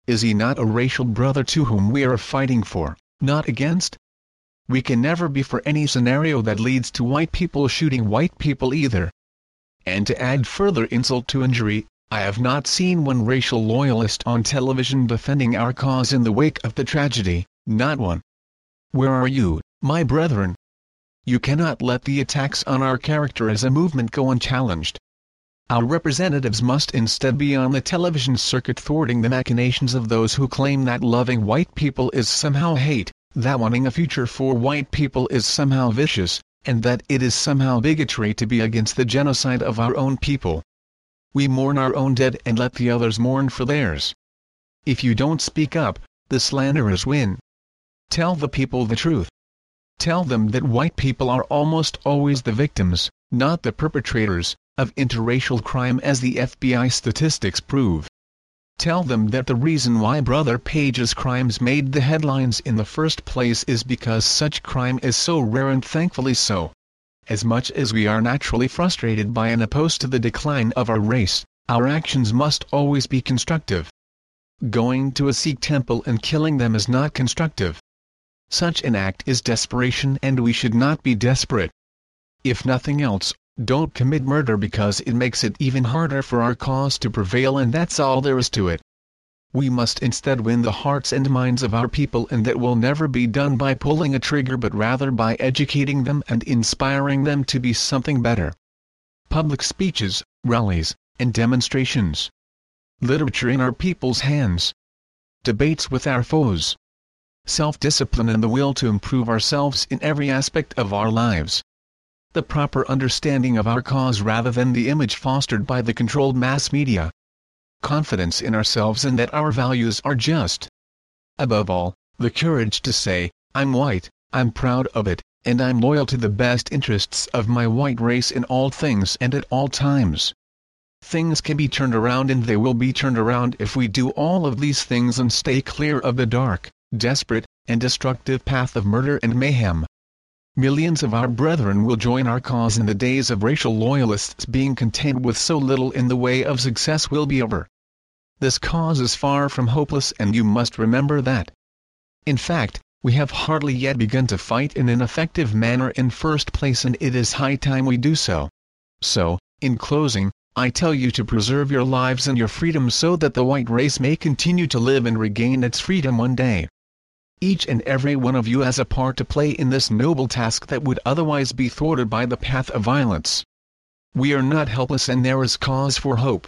Is he not a racial brother to whom we are fighting for, not against? We can never be for any scenario that leads to white people shooting white people either. And to add further insult to injury, I have not seen one racial loyalist on television defending our cause in the wake of the tragedy, not one. Where are you, my brethren? You cannot let the attacks on our character as a movement go unchallenged. Our representatives must instead be on the television circuit thwarting the machinations of those who claim that loving white people is somehow hate, that wanting a future for white people is somehow vicious, and that it is somehow bigotry to be against the genocide of our own people. We mourn our own dead and let the others mourn for theirs. If you don't speak up, the slanderers win. Tell the people the truth. Tell them that white people are almost always the victims, not the perpetrators, of interracial crime as the FBI statistics prove. Tell them that the reason why Brother Page's crimes made the headlines in the first place is because such crime is so rare and thankfully so. As much as we are naturally frustrated by and opposed to the decline of our race, our actions must always be constructive. Going to a Sikh temple and killing them is not constructive. Such an act is desperation and we should not be desperate. If nothing else, don't commit murder because it makes it even harder for our cause to prevail and that's all there is to it. We must instead win the hearts and minds of our people and that will never be done by pulling a trigger but rather by educating them and inspiring them to be something better. Public speeches, rallies, and demonstrations. Literature in our people's hands. Debates with our foes self-discipline and the will to improve ourselves in every aspect of our lives. The proper understanding of our cause rather than the image fostered by the controlled mass media. Confidence in ourselves and that our values are just. Above all, the courage to say, I'm white, I'm proud of it, and I'm loyal to the best interests of my white race in all things and at all times. Things can be turned around and they will be turned around if we do all of these things and stay clear of the dark desperate, and destructive path of murder and mayhem. Millions of our brethren will join our cause and the days of racial loyalists being content with so little in the way of success will be over. This cause is far from hopeless and you must remember that. In fact, we have hardly yet begun to fight in an effective manner in first place and it is high time we do so. So, in closing, I tell you to preserve your lives and your freedom so that the white race may continue to live and regain its freedom one day. Each and every one of you has a part to play in this noble task that would otherwise be thwarted by the path of violence. We are not helpless and there is cause for hope.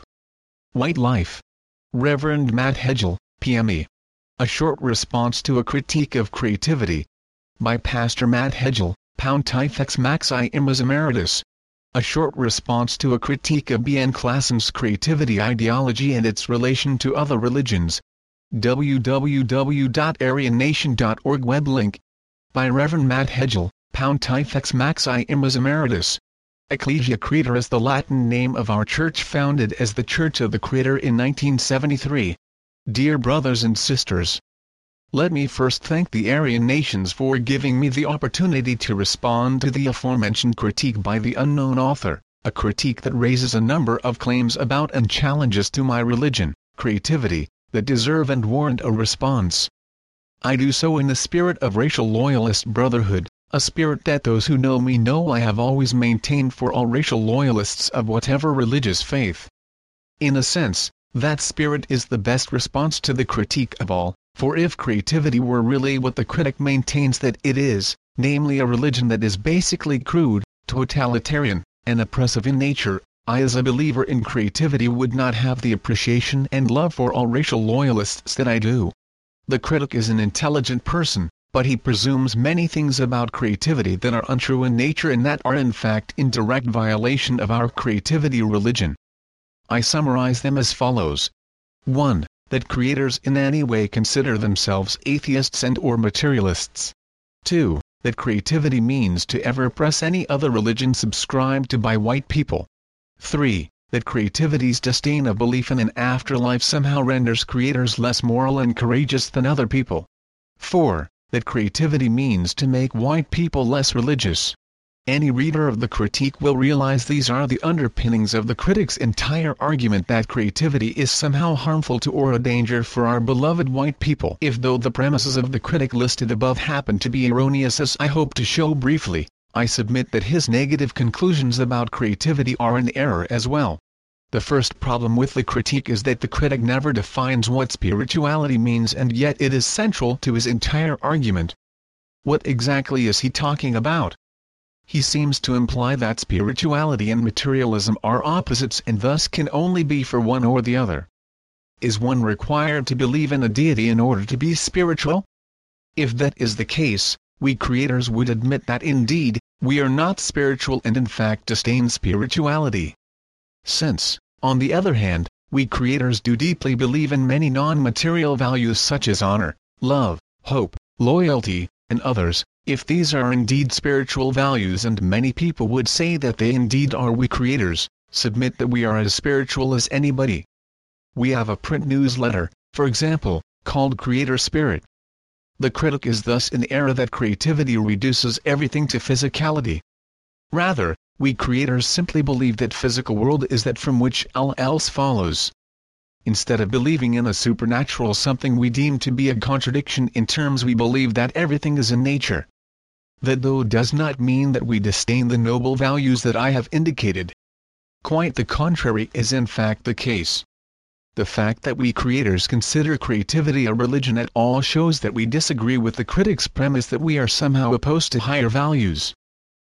White Life. Reverend Matt Hedgel, PME. A short response to a critique of creativity. By Pastor Matt Hedgel, Pontifex Maximus Emeritus. A short response to a critique of B.N. Klassen's creativity ideology and its relation to other religions www.aryannation.org web link by Reverend Matt Hedgel, Pontifex Maximus Emeritus. Ecclesia Creator is the Latin name of our church founded as the Church of the Creator in 1973. Dear brothers and sisters, let me first thank the Aryan nations for giving me the opportunity to respond to the aforementioned critique by the unknown author, a critique that raises a number of claims about and challenges to my religion, creativity, that deserve and warrant a response. I do so in the spirit of racial loyalist brotherhood, a spirit that those who know me know I have always maintained for all racial loyalists of whatever religious faith. In a sense, that spirit is the best response to the critique of all, for if creativity were really what the critic maintains that it is, namely a religion that is basically crude, totalitarian, and oppressive in nature, I as a believer in creativity would not have the appreciation and love for all racial loyalists that I do. The critic is an intelligent person, but he presumes many things about creativity that are untrue in nature and that are in fact in direct violation of our creativity religion. I summarize them as follows. 1. That creators in any way consider themselves atheists and or materialists. 2. That creativity means to ever press any other religion subscribed to by white people. 3. That creativity's disdain of belief in an afterlife somehow renders creators less moral and courageous than other people. 4. That creativity means to make white people less religious. Any reader of the critique will realize these are the underpinnings of the critic's entire argument that creativity is somehow harmful to or a danger for our beloved white people. If though the premises of the critic listed above happen to be erroneous as I hope to show briefly, I submit that his negative conclusions about creativity are in error as well. The first problem with the critique is that the critic never defines what spirituality means and yet it is central to his entire argument. What exactly is he talking about? He seems to imply that spirituality and materialism are opposites and thus can only be for one or the other. Is one required to believe in a deity in order to be spiritual? If that is the case, we creators would admit that indeed, we are not spiritual and in fact disdain spirituality. Since, on the other hand, we creators do deeply believe in many non-material values such as honor, love, hope, loyalty, and others, if these are indeed spiritual values and many people would say that they indeed are we creators, submit that we are as spiritual as anybody. We have a print newsletter, for example, called Creator Spirit. The critic is thus in error that creativity reduces everything to physicality. Rather, we creators simply believe that physical world is that from which all else follows instead of believing in a supernatural something we deem to be a contradiction in terms we believe that everything is in nature. That though does not mean that we disdain the noble values that I have indicated. Quite the contrary is in fact the case. The fact that we creators consider creativity a religion at all shows that we disagree with the critic's premise that we are somehow opposed to higher values.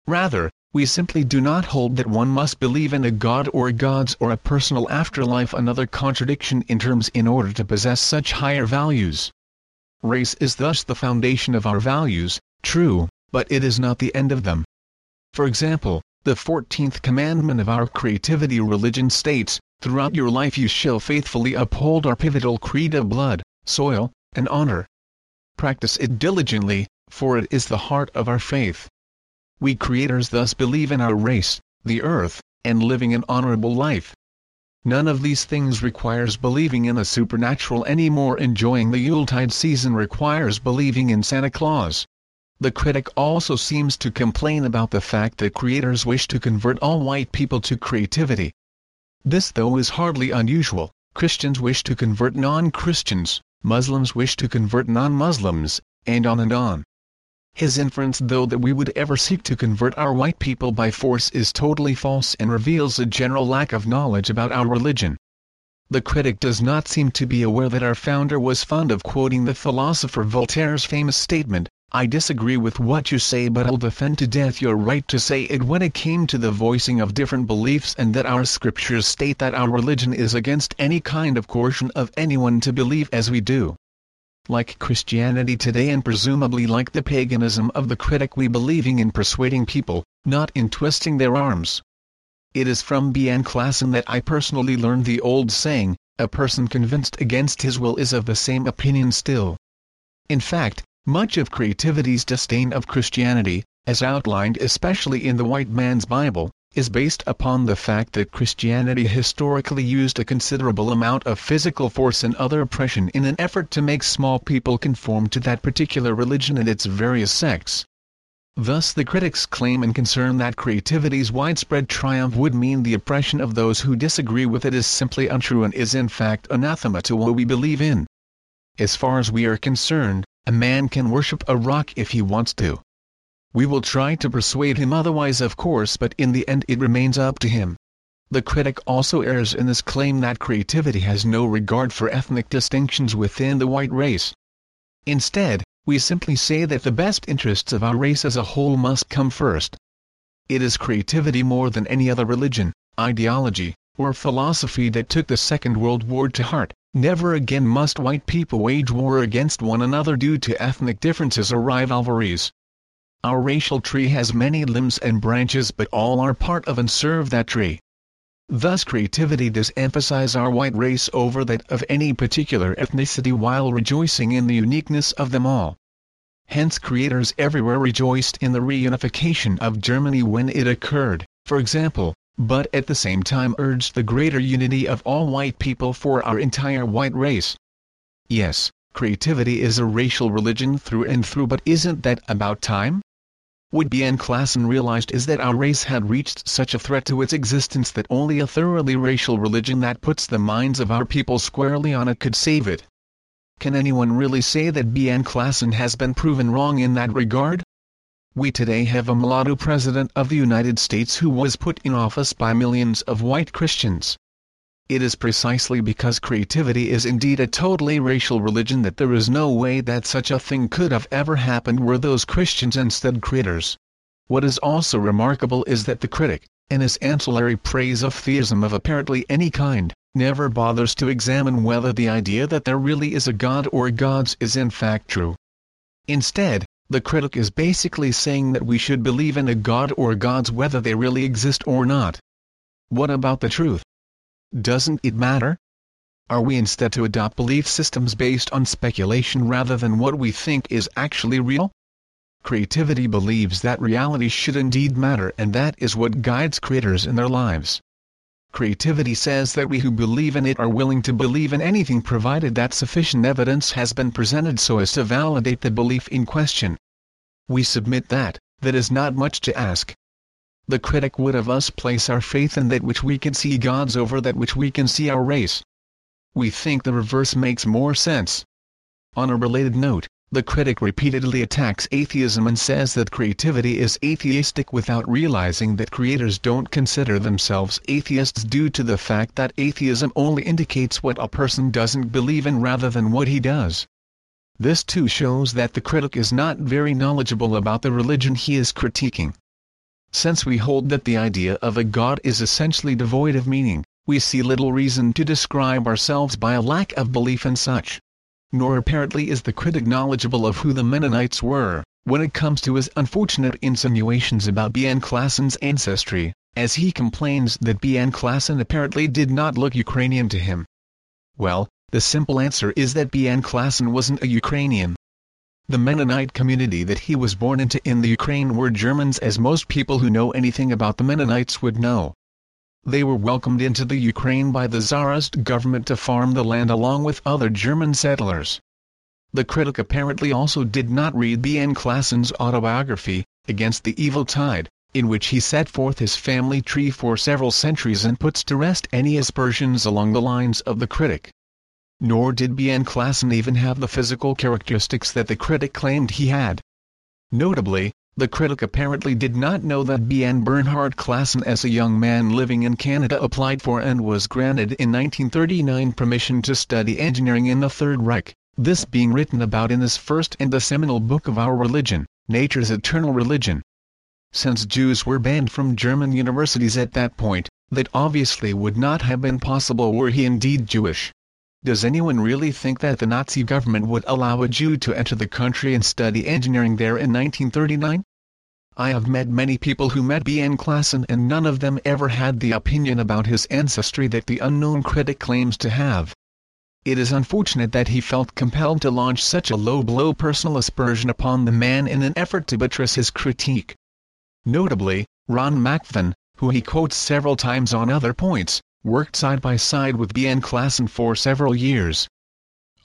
Rather, we simply do not hold that one must believe in a god or gods or a personal afterlife another contradiction in terms in order to possess such higher values. Race is thus the foundation of our values, true, but it is not the end of them. For example, the 14th commandment of our creativity religion states, throughout your life you shall faithfully uphold our pivotal creed of blood, soil, and honor. Practice it diligently, for it is the heart of our faith. We creators thus believe in our race, the earth, and living an honorable life. None of these things requires believing in a supernatural any more enjoying the Yuletide season requires believing in Santa Claus. The critic also seems to complain about the fact that creators wish to convert all white people to creativity. This though is hardly unusual, Christians wish to convert non-Christians, Muslims wish to convert non-Muslims, and on and on. His inference though that we would ever seek to convert our white people by force is totally false and reveals a general lack of knowledge about our religion. The critic does not seem to be aware that our founder was fond of quoting the philosopher Voltaire's famous statement, I disagree with what you say but I'll defend to death your right to say it when it came to the voicing of different beliefs and that our scriptures state that our religion is against any kind of coercion of anyone to believe as we do like Christianity today and presumably like the paganism of the critic we believing in persuading people, not in twisting their arms. It is from B.N. Klassen that I personally learned the old saying, a person convinced against his will is of the same opinion still. In fact, much of creativity's disdain of Christianity, as outlined especially in the white man's Bible, is based upon the fact that Christianity historically used a considerable amount of physical force and other oppression in an effort to make small people conform to that particular religion and its various sects. Thus the critics claim and concern that creativity's widespread triumph would mean the oppression of those who disagree with it is simply untrue and is in fact anathema to what we believe in. As far as we are concerned, a man can worship a rock if he wants to. We will try to persuade him otherwise of course but in the end it remains up to him. The critic also errs in this claim that creativity has no regard for ethnic distinctions within the white race. Instead, we simply say that the best interests of our race as a whole must come first. It is creativity more than any other religion, ideology, or philosophy that took the Second World War to heart. Never again must white people wage war against one another due to ethnic differences or rivalries. Our racial tree has many limbs and branches but all are part of and serve that tree. Thus creativity does emphasize our white race over that of any particular ethnicity while rejoicing in the uniqueness of them all. Hence creators everywhere rejoiced in the reunification of Germany when it occurred, for example, but at the same time urged the greater unity of all white people for our entire white race. Yes, creativity is a racial religion through and through but isn't that about time? What B.N. Klassen realized is that our race had reached such a threat to its existence that only a thoroughly racial religion that puts the minds of our people squarely on it could save it. Can anyone really say that B.N. Klassen has been proven wrong in that regard? We today have a mulatto president of the United States who was put in office by millions of white Christians. It is precisely because creativity is indeed a totally racial religion that there is no way that such a thing could have ever happened were those Christians instead creators. What is also remarkable is that the critic, in his ancillary praise of theism of apparently any kind, never bothers to examine whether the idea that there really is a God or gods is in fact true. Instead, the critic is basically saying that we should believe in a God or gods whether they really exist or not. What about the truth? Doesn't it matter? Are we instead to adopt belief systems based on speculation rather than what we think is actually real? Creativity believes that reality should indeed matter and that is what guides creators in their lives. Creativity says that we who believe in it are willing to believe in anything provided that sufficient evidence has been presented so as to validate the belief in question. We submit that, that is not much to ask. The critic would of us place our faith in that which we can see gods over that which we can see our race. We think the reverse makes more sense. On a related note, the critic repeatedly attacks atheism and says that creativity is atheistic without realizing that creators don't consider themselves atheists due to the fact that atheism only indicates what a person doesn't believe in rather than what he does. This too shows that the critic is not very knowledgeable about the religion he is critiquing. Since we hold that the idea of a God is essentially devoid of meaning, we see little reason to describe ourselves by a lack of belief in such nor apparently is the critic knowledgeable of who the Mennonites were, when it comes to his unfortunate insinuations about B.N. Klassen's ancestry, as he complains that B.N. Klassen apparently did not look Ukrainian to him. Well, the simple answer is that B.N. Klassen wasn't a Ukrainian. The Mennonite community that he was born into in the Ukraine were Germans as most people who know anything about the Mennonites would know. They were welcomed into the Ukraine by the Tsarist government to farm the land along with other German settlers. The critic apparently also did not read B. N. Klassen's autobiography, Against the Evil Tide, in which he set forth his family tree for several centuries and puts to rest any aspersions along the lines of the critic. Nor did B. N. Klassen even have the physical characteristics that the critic claimed he had. Notably, the critic apparently did not know that B. N. Bernhard Klassen as a young man living in Canada applied for and was granted in 1939 permission to study engineering in the Third Reich, this being written about in his first and the seminal book of our religion, Nature's Eternal Religion. Since Jews were banned from German universities at that point, that obviously would not have been possible were he indeed Jewish. Does anyone really think that the Nazi government would allow a Jew to enter the country and study engineering there in 1939? I have met many people who met B. N. Klassen and none of them ever had the opinion about his ancestry that the unknown critic claims to have. It is unfortunate that he felt compelled to launch such a low-blow personal aspersion upon the man in an effort to buttress his critique. Notably, Ron McVan, who he quotes several times on other points, worked side by side with B. N. Klassen for several years.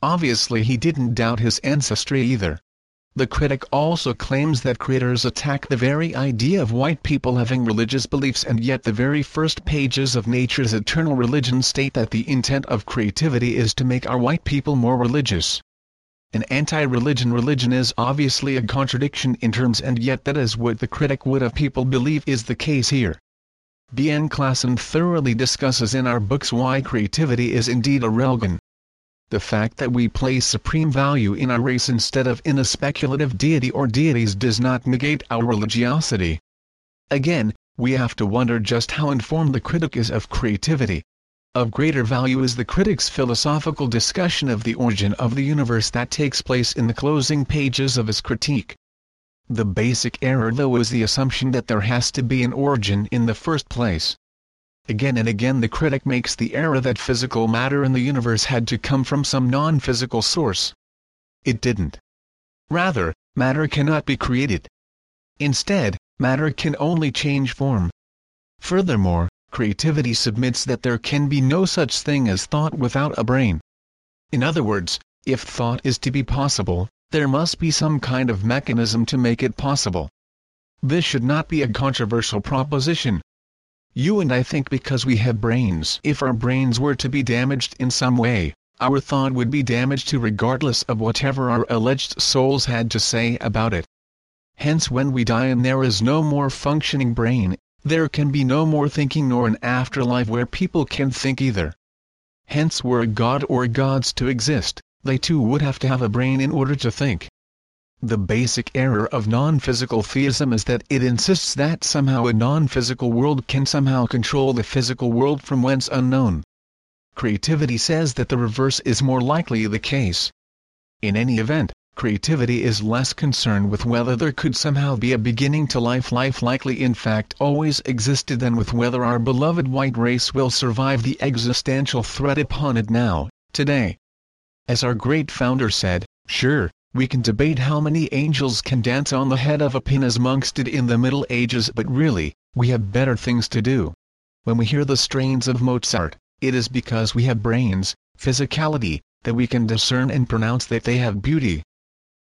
Obviously he didn't doubt his ancestry either. The critic also claims that creators attack the very idea of white people having religious beliefs and yet the very first pages of Nature's Eternal Religion state that the intent of creativity is to make our white people more religious. An anti-religion religion is obviously a contradiction in terms and yet that is what the critic would have people believe is the case here. B. N. Klassen thoroughly discusses in our books why creativity is indeed a religion the fact that we place supreme value in our race instead of in a speculative deity or deities does not negate our religiosity. Again, we have to wonder just how informed the critic is of creativity. Of greater value is the critic's philosophical discussion of the origin of the universe that takes place in the closing pages of his critique. The basic error though is the assumption that there has to be an origin in the first place. Again and again the critic makes the error that physical matter in the universe had to come from some non-physical source. It didn't. Rather, matter cannot be created. Instead, matter can only change form. Furthermore, creativity submits that there can be no such thing as thought without a brain. In other words, if thought is to be possible, there must be some kind of mechanism to make it possible. This should not be a controversial proposition. You and I think because we have brains. If our brains were to be damaged in some way, our thought would be damaged too regardless of whatever our alleged souls had to say about it. Hence when we die and there is no more functioning brain, there can be no more thinking nor an afterlife where people can think either. Hence were a god or gods to exist, they too would have to have a brain in order to think. The basic error of non-physical theism is that it insists that somehow a non-physical world can somehow control the physical world from whence unknown. Creativity says that the reverse is more likely the case. In any event, creativity is less concerned with whether there could somehow be a beginning to life life likely in fact always existed than with whether our beloved white race will survive the existential threat upon it now, today. As our great founder said, sure, we can debate how many angels can dance on the head of a pin as monks did in the Middle Ages but really, we have better things to do. When we hear the strains of Mozart, it is because we have brains, physicality, that we can discern and pronounce that they have beauty.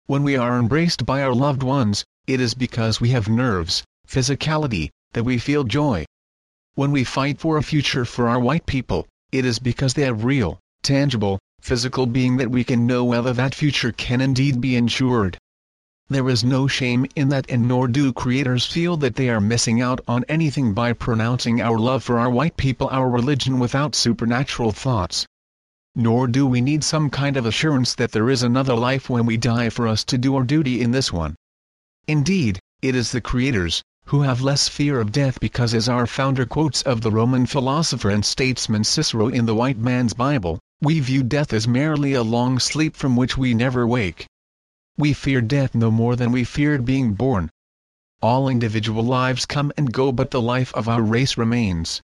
When we are embraced by our loved ones, it is because we have nerves, physicality, that we feel joy. When we fight for a future for our white people, it is because they have real, tangible, physical being that we can know whether that future can indeed be ensured. There is no shame in that and nor do creators feel that they are missing out on anything by pronouncing our love for our white people our religion without supernatural thoughts. Nor do we need some kind of assurance that there is another life when we die for us to do our duty in this one. Indeed, it is the creators, who have less fear of death because as our founder quotes of the Roman philosopher and statesman Cicero in the white man's Bible, we view death as merely a long sleep from which we never wake. We fear death no more than we feared being born. All individual lives come and go but the life of our race remains.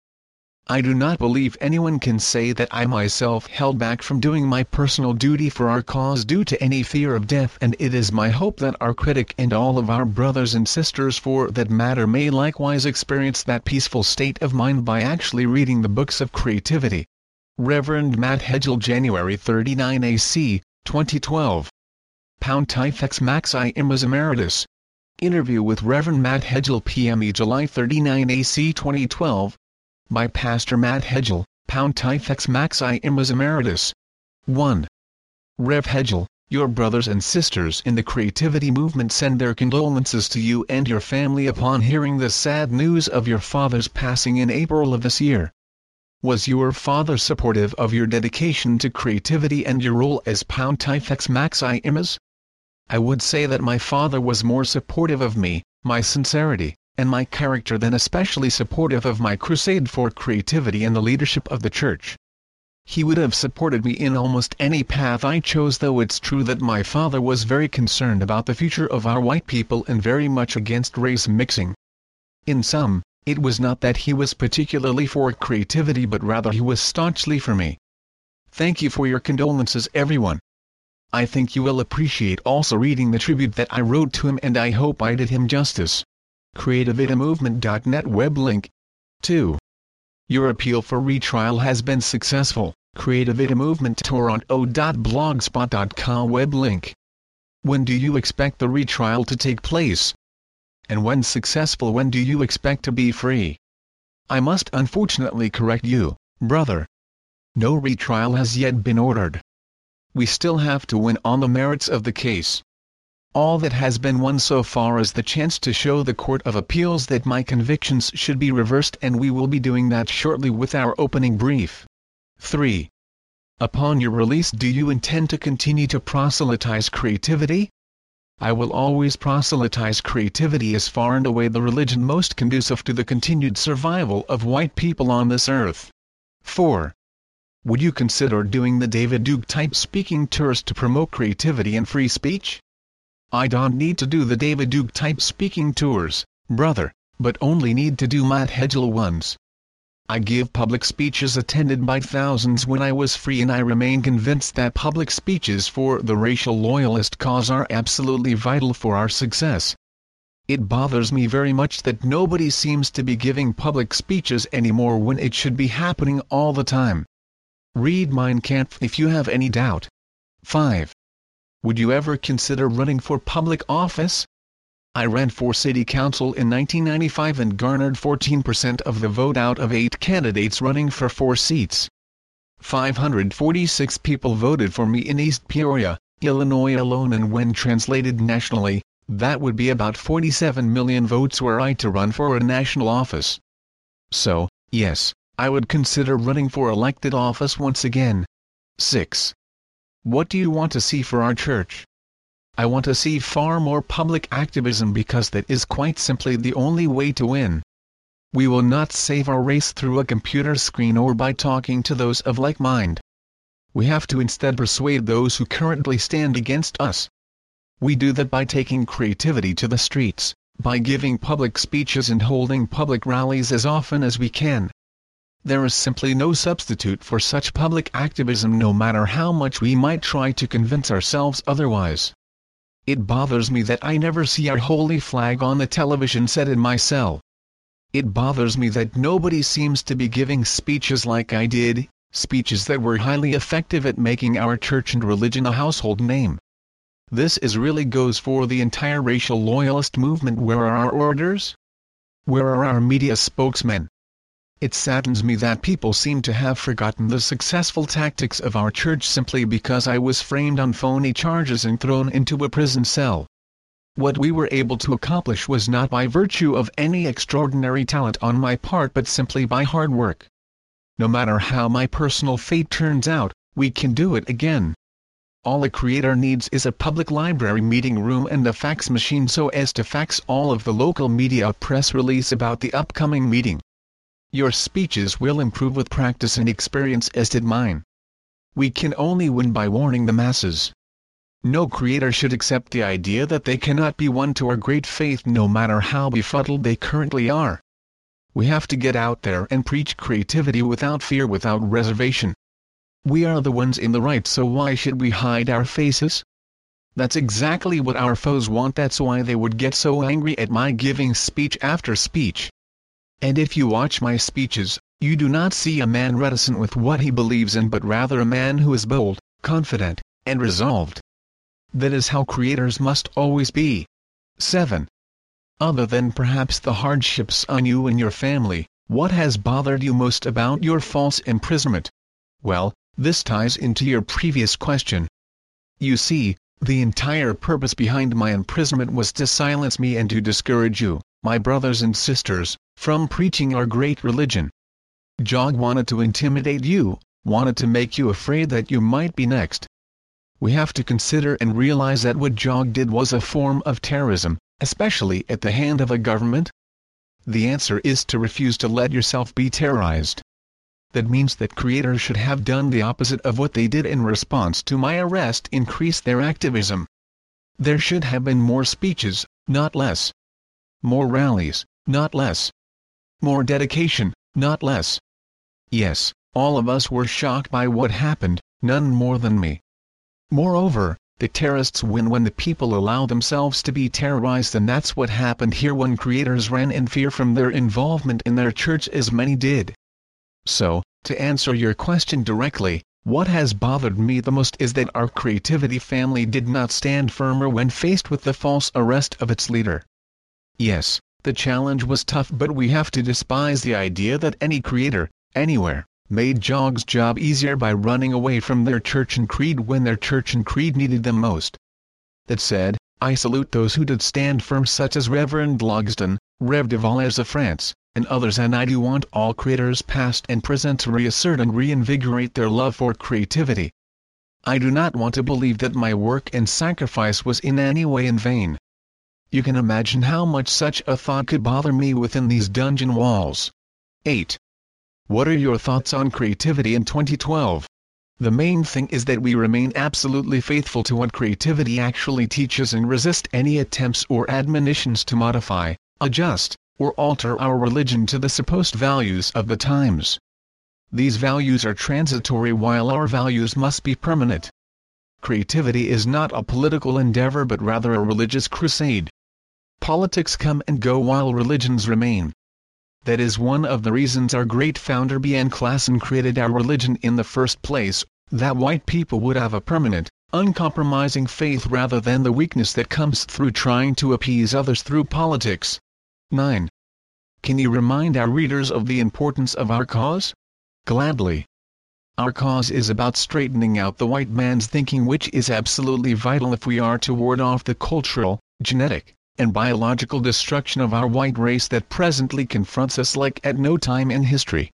I do not believe anyone can say that I myself held back from doing my personal duty for our cause due to any fear of death and it is my hope that our critic and all of our brothers and sisters for that matter may likewise experience that peaceful state of mind by actually reading the books of creativity. Reverend Matt Hegel January 39 AC, 2012. Pontifex Maximus Emeritus. Interview with Reverend Matt Hegel PME July 39 AC 2012. By Pastor Matt Hedgel, Pound Hegel, Pontifex Maximus Emeritus. 1. Rev Hegel, your brothers and sisters in the creativity movement send their condolences to you and your family upon hearing the sad news of your father's passing in April of this year. Was your father supportive of your dedication to creativity and your role as Pontifex Maximus? I would say that my father was more supportive of me, my sincerity, and my character than especially supportive of my crusade for creativity and the leadership of the church. He would have supported me in almost any path I chose though it's true that my father was very concerned about the future of our white people and very much against race mixing. In sum, it was not that he was particularly for creativity but rather he was staunchly for me. Thank you for your condolences everyone. I think you will appreciate also reading the tribute that I wrote to him and I hope I did him justice. CreativityMovement.net web link. 2. Your appeal for retrial has been successful. CreativityMovementToronto.blogspot.com web link. When do you expect the retrial to take place? And when successful when do you expect to be free? I must unfortunately correct you, brother. No retrial has yet been ordered. We still have to win on the merits of the case. All that has been won so far is the chance to show the Court of Appeals that my convictions should be reversed and we will be doing that shortly with our opening brief. 3. Upon your release do you intend to continue to proselytize creativity? I will always proselytize creativity as far and away the religion most conducive to the continued survival of white people on this earth. 4. Would you consider doing the David Duke type speaking tours to promote creativity and free speech? I don't need to do the David Duke type speaking tours, brother, but only need to do Matt Hegel ones. I give public speeches attended by thousands when I was free and I remain convinced that public speeches for the racial loyalist cause are absolutely vital for our success. It bothers me very much that nobody seems to be giving public speeches anymore when it should be happening all the time. Read Mein Kampf if you have any doubt. 5. Would you ever consider running for public office? I ran for city council in 1995 and garnered 14% of the vote out of eight candidates running for four seats. 546 people voted for me in East Peoria, Illinois alone and when translated nationally, that would be about 47 million votes were I to run for a national office. So, yes, I would consider running for elected office once again. 6. What do you want to see for our church? I want to see far more public activism because that is quite simply the only way to win. We will not save our race through a computer screen or by talking to those of like mind. We have to instead persuade those who currently stand against us. We do that by taking creativity to the streets, by giving public speeches and holding public rallies as often as we can. There is simply no substitute for such public activism no matter how much we might try to convince ourselves otherwise. It bothers me that I never see our holy flag on the television set in my cell. It bothers me that nobody seems to be giving speeches like I did, speeches that were highly effective at making our church and religion a household name. This is really goes for the entire racial loyalist movement where are our orders? Where are our media spokesmen? It saddens me that people seem to have forgotten the successful tactics of our church simply because I was framed on phony charges and thrown into a prison cell. What we were able to accomplish was not by virtue of any extraordinary talent on my part but simply by hard work. No matter how my personal fate turns out, we can do it again. All a creator needs is a public library meeting room and a fax machine so as to fax all of the local media a press release about the upcoming meeting. Your speeches will improve with practice and experience as did mine. We can only win by warning the masses. No creator should accept the idea that they cannot be won to our great faith no matter how befuddled they currently are. We have to get out there and preach creativity without fear without reservation. We are the ones in the right so why should we hide our faces? That's exactly what our foes want that's why they would get so angry at my giving speech after speech. And if you watch my speeches, you do not see a man reticent with what he believes in but rather a man who is bold, confident, and resolved. That is how creators must always be. 7. Other than perhaps the hardships on you and your family, what has bothered you most about your false imprisonment? Well, this ties into your previous question. You see, the entire purpose behind my imprisonment was to silence me and to discourage you, my brothers and sisters, from preaching our great religion. ZOG wanted to intimidate you, wanted to make you afraid that you might be next. We have to consider and realize that what ZOG did was a form of terrorism, especially at the hand of a government. The answer is to refuse to let yourself be terrorized. That means that creators should have done the opposite of what they did in response to my arrest increase their activism. There should have been more speeches, not less. More rallies, not less more dedication, not less. Yes, all of us were shocked by what happened, none more than me. Moreover, the terrorists win when the people allow themselves to be terrorized and that's what happened here when creators ran in fear from their involvement in their church as many did. So, to answer your question directly, what has bothered me the most is that our creativity family did not stand firmer when faced with the false arrest of its leader. Yes, the challenge was tough but we have to despise the idea that any creator, anywhere, made ZOG's job easier by running away from their church and creed when their church and creed needed them most. That said, I salute those who did stand firm such as Reverend Logsdon, Rev de Valles of France, and others and I do want all creators past and present to reassert and reinvigorate their love for creativity. I do not want to believe that my work and sacrifice was in any way in vain. You can imagine how much such a thought could bother me within these dungeon walls. 8. What are your thoughts on creativity in 2012? The main thing is that we remain absolutely faithful to what creativity actually teaches and resist any attempts or admonitions to modify, adjust, or alter our religion to the supposed values of the times. These values are transitory while our values must be permanent. Creativity is not a political endeavor but rather a religious crusade. Politics come and go while religions remain. That is one of the reasons our great founder B.N. Klassen created our religion in the first place, that white people would have a permanent, uncompromising faith rather than the weakness that comes through trying to appease others through politics. 9. Can you remind our readers of the importance of our cause? Gladly. Our cause is about straightening out the white man's thinking which is absolutely vital if we are to ward off the cultural, genetic, and biological destruction of our white race that presently confronts us like at no time in history.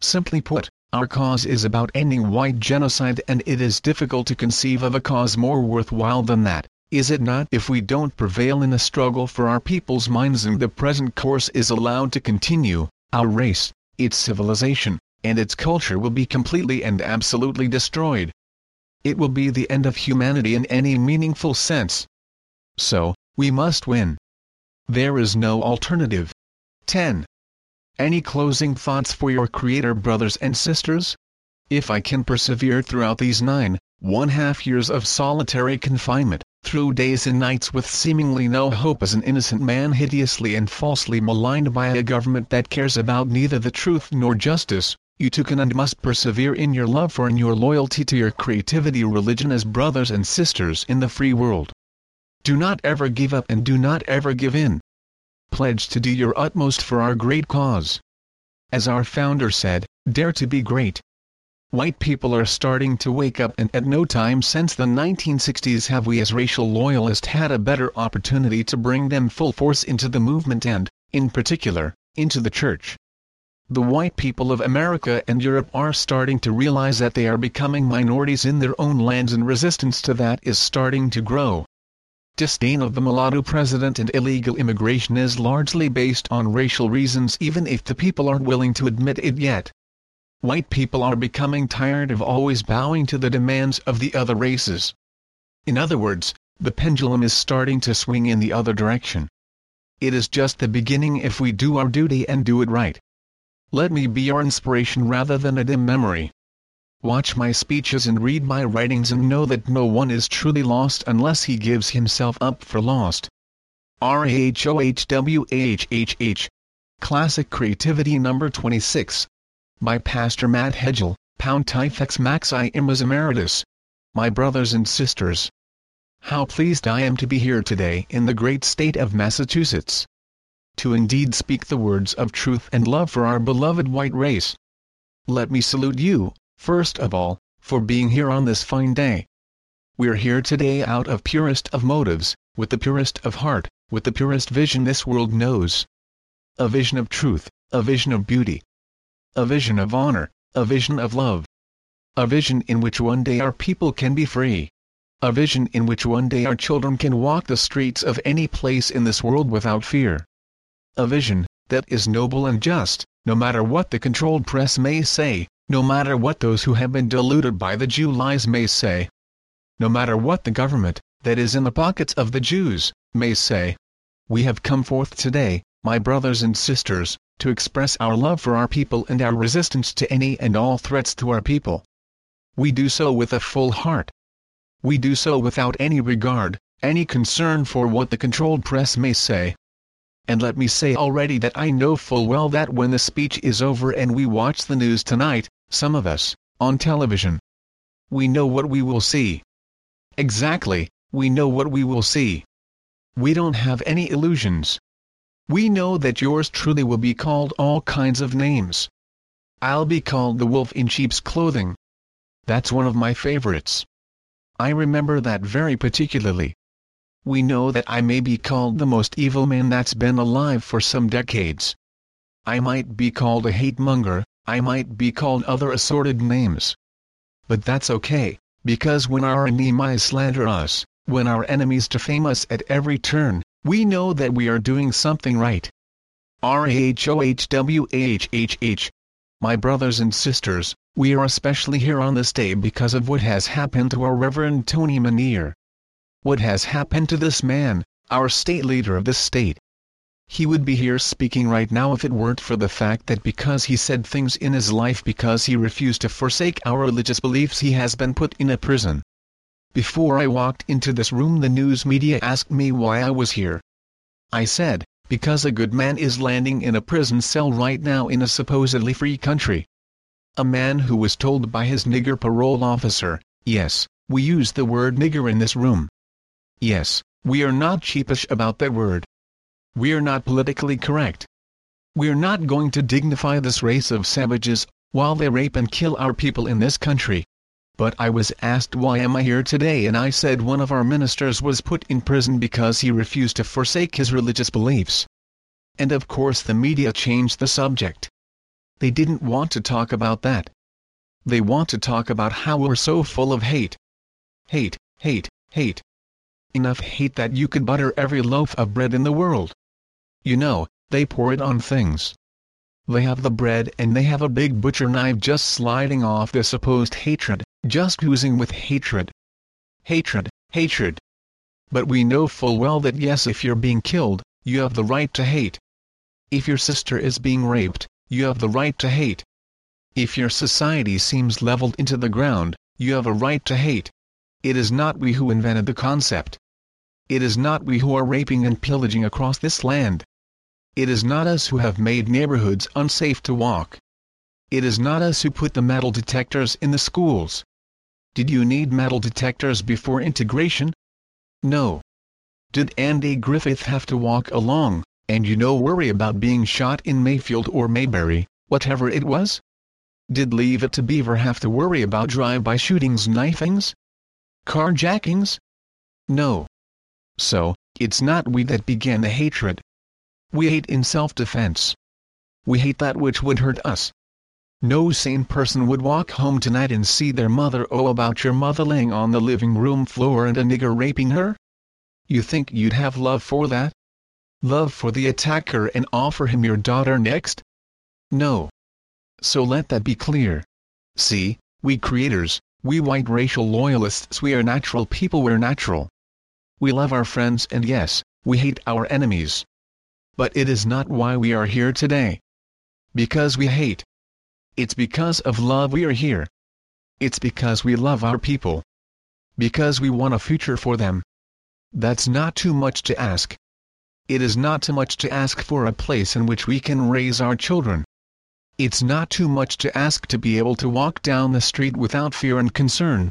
Simply put, our cause is about ending white genocide and it is difficult to conceive of a cause more worthwhile than that, is it not? If we don't prevail in the struggle for our people's minds and the present course is allowed to continue, our race, its civilization, and its culture will be completely and absolutely destroyed. It will be the end of humanity in any meaningful sense. So, we must win. There is no alternative. 10. Any closing thoughts for your Creator brothers and sisters? If I can persevere throughout these nine, one half years of solitary confinement, through days and nights with seemingly no hope as an innocent man hideously and falsely maligned by a government that cares about neither the truth nor justice, you too can and must persevere in your love for and your loyalty to your creativity religion as brothers and sisters in the free world. Do not ever give up and do not ever give in. Pledge to do your utmost for our great cause. As our founder said, dare to be great. White people are starting to wake up and at no time since the 1960s have we as racial loyalists had a better opportunity to bring them full force into the movement and, in particular, into the church the white people of America and Europe are starting to realize that they are becoming minorities in their own lands and resistance to that is starting to grow. Disdain of the mulatto president and illegal immigration is largely based on racial reasons even if the people aren't willing to admit it yet. White people are becoming tired of always bowing to the demands of the other races. In other words, the pendulum is starting to swing in the other direction. It is just the beginning if we do our duty and do it right. Let me be your inspiration rather than a dim memory. Watch my speeches and read my writings and know that no one is truly lost unless he gives himself up for lost. R-A-H-O-H-W-A-H-H-H Classic Creativity Number 26 By Pastor Matt Hale, Pontifex Maximus Emeritus. My brothers and sisters. How pleased I am to be here today in the great state of Massachusetts to indeed speak the words of truth and love for our beloved white race. Let me salute you, first of all, for being here on this fine day. We're here today out of purest of motives, with the purest of heart, with the purest vision this world knows. A vision of truth, a vision of beauty. A vision of honor, a vision of love. A vision in which one day our people can be free. A vision in which one day our children can walk the streets of any place in this world without fear a vision that is noble and just, no matter what the controlled press may say, no matter what those who have been deluded by the Jew lies may say. No matter what the government, that is in the pockets of the Jews, may say. We have come forth today, my brothers and sisters, to express our love for our people and our resistance to any and all threats to our people. We do so with a full heart. We do so without any regard, any concern for what the controlled press may say and let me say already that I know full well that when the speech is over and we watch the news tonight, some of us, on television, we know what we will see. Exactly, we know what we will see. We don't have any illusions. We know that yours truly will be called all kinds of names. I'll be called the wolf in sheep's clothing. That's one of my favorites. I remember that very particularly we know that I may be called the most evil man that's been alive for some decades. I might be called a hate monger, I might be called other assorted names. But that's okay, because when our enemies slander us, when our enemies defame us at every turn, we know that we are doing something right. R-A-H-O-H-W-A-H-H-H. My brothers and sisters, we are especially here on this day because of what has happened to our Reverend Tony Manier. What has happened to this man, our state leader of this state? He would be here speaking right now if it weren't for the fact that because he said things in his life because he refused to forsake our religious beliefs he has been put in a prison. Before I walked into this room the news media asked me why I was here. I said, because a good man is landing in a prison cell right now in a supposedly free country. A man who was told by his nigger parole officer, yes, we use the word nigger in this room. Yes, we are not sheepish about that word. We're not politically correct. We're not going to dignify this race of savages, while they rape and kill our people in this country. But I was asked why am I here today and I said one of our ministers was put in prison because he refused to forsake his religious beliefs. And of course the media changed the subject. They didn't want to talk about that. They want to talk about how we're so full of hate. Hate, hate, hate. Enough hate that you could butter every loaf of bread in the world. You know, they pour it on things. They have the bread and they have a big butcher knife just sliding off the supposed hatred, just oozing with hatred. Hatred, hatred. But we know full well that yes if you're being killed, you have the right to hate. If your sister is being raped, you have the right to hate. If your society seems leveled into the ground, you have a right to hate. It is not we who invented the concept. It is not we who are raping and pillaging across this land. It is not us who have made neighborhoods unsafe to walk. It is not us who put the metal detectors in the schools. Did you need metal detectors before integration? No. Did Andy Griffith have to walk along, and you know worry about being shot in Mayfield or Mayberry, whatever it was? Did Leave It to Beaver have to worry about drive-by shootings knifings? Carjackings? No. So, it's not we that began the hatred, we hate in self-defense. We hate that which would hurt us. No sane person would walk home tonight and see their mother oh about your mother laying on the living room floor and a nigger raping her? You think you'd have love for that? Love for the attacker and offer him your daughter next? No. So let that be clear. See, we creators, we white racial loyalists we are natural people we're natural. We love our friends and yes, we hate our enemies but it is not why we are here today. Because we hate. It's because of love we are here. It's because we love our people. Because we want a future for them. That's not too much to ask. It is not too much to ask for a place in which we can raise our children. It's not too much to ask to be able to walk down the street without fear and concern.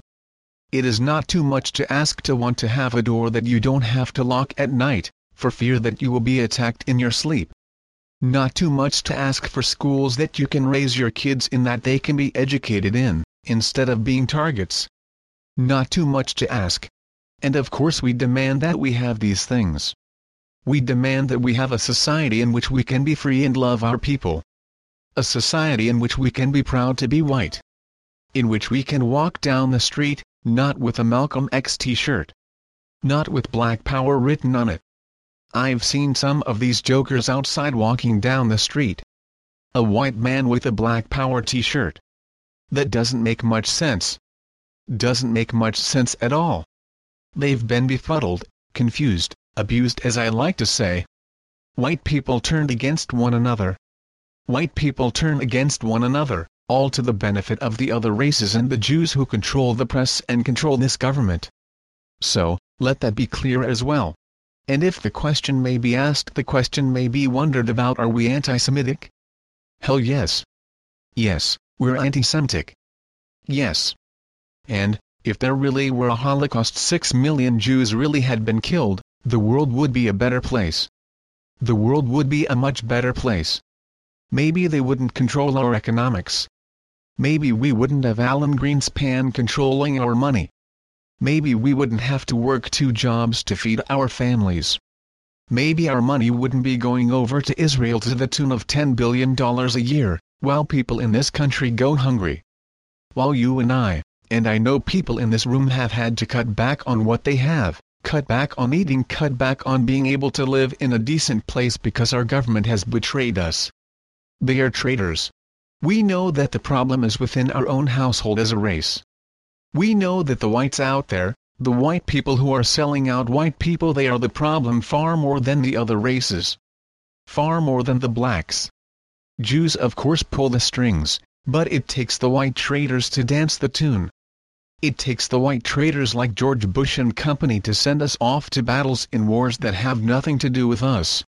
It is not too much to ask to want to have a door that you don't have to lock at night for fear that you will be attacked in your sleep. Not too much to ask for schools that you can raise your kids in that they can be educated in, instead of being targets. Not too much to ask. And of course we demand that we have these things. We demand that we have a society in which we can be free and love our people. A society in which we can be proud to be white. In which we can walk down the street, not with a Malcolm X t-shirt. Not with Black Power written on it I've seen some of these jokers outside walking down the street. A white man with a black power t-shirt. That doesn't make much sense. Doesn't make much sense at all. They've been befuddled, confused, abused as I like to say. White people turned against one another. White people turn against one another, all to the benefit of the other races and the Jews who control the press and control this government. So, let that be clear as well. And if the question may be asked the question may be wondered about are we anti-Semitic? Hell yes. Yes, we're anti-Semitic. Yes. And, if there really were a Holocaust 6 million Jews really had been killed, the world would be a better place. The world would be a much better place. Maybe they wouldn't control our economics. Maybe we wouldn't have Alan Greenspan controlling our money maybe we wouldn't have to work two jobs to feed our families. Maybe our money wouldn't be going over to Israel to the tune of $10 billion a year, while people in this country go hungry. While you and I, and I know people in this room have had to cut back on what they have, cut back on eating, cut back on being able to live in a decent place because our government has betrayed us. They are traitors. We know that the problem is within our own household as a race. We know that the whites out there, the white people who are selling out white people they are the problem far more than the other races. far more than the blacks. Jews of course pull the strings, but it takes the white traders to dance the tune. It takes the white traders like George Bush and company to send us off to battles in wars that have nothing to do with us.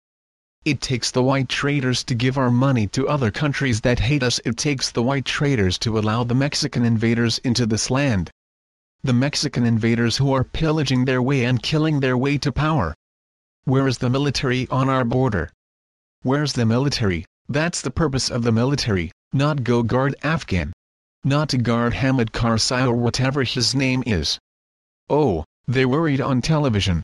It takes the white traders to give our money to other countries that hate us. It takes the white traders to allow the Mexican invaders into this land. The Mexican invaders who are pillaging their way and killing their way to power. Where is the military on our border? Where's the military? That's the purpose of the military, not go guard Afghan. Not to guard Hamid Karzai or whatever his name is. Oh, they're worried on television.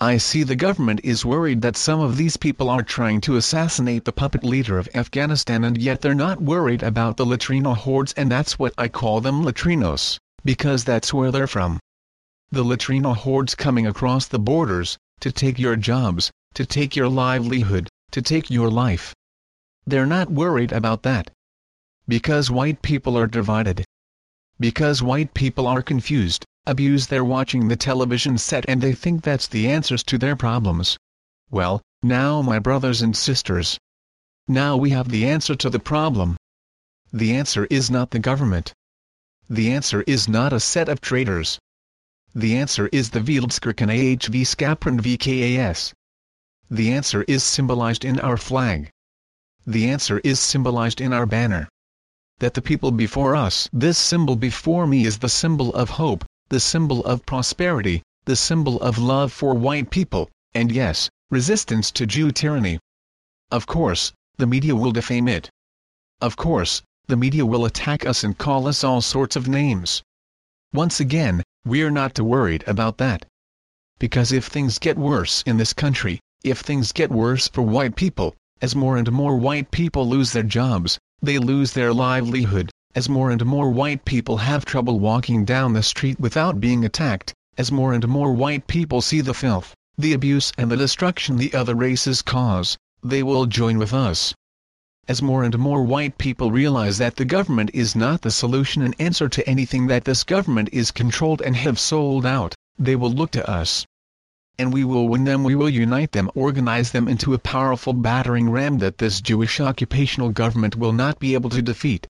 I see the government is worried that some of these people are trying to assassinate the puppet leader of Afghanistan and yet they're not worried about the Latrino hordes and that's what I call them Latrinos, because that's where they're from. The Latrino hordes coming across the borders, to take your jobs, to take your livelihood, to take your life. They're not worried about that. Because white people are divided. Because white people are confused, abuse they're watching the television set and they think that's the answers to their problems. Well, now my brothers and sisters. Now we have the answer to the problem. The answer is not the government. The answer is not a set of traitors. The answer is the Veldskirken AHV Skapran VKAS. The answer is symbolized in our flag. The answer is symbolized in our banner. That the people before us, this symbol before me is the symbol of hope, the symbol of prosperity, the symbol of love for white people, and yes, resistance to Jew tyranny. Of course, the media will defame it. Of course, the media will attack us and call us all sorts of names. Once again, we're not too worried about that. Because if things get worse in this country, if things get worse for white people, as more and more white people lose their jobs, they lose their livelihood, as more and more white people have trouble walking down the street without being attacked, as more and more white people see the filth, the abuse and the destruction the other races cause, they will join with us. As more and more white people realize that the government is not the solution and answer to anything that this government is controlled and have sold out, they will look to us. And we will win them we will unite them organize them into a powerful battering ram that this Jewish occupational government will not be able to defeat.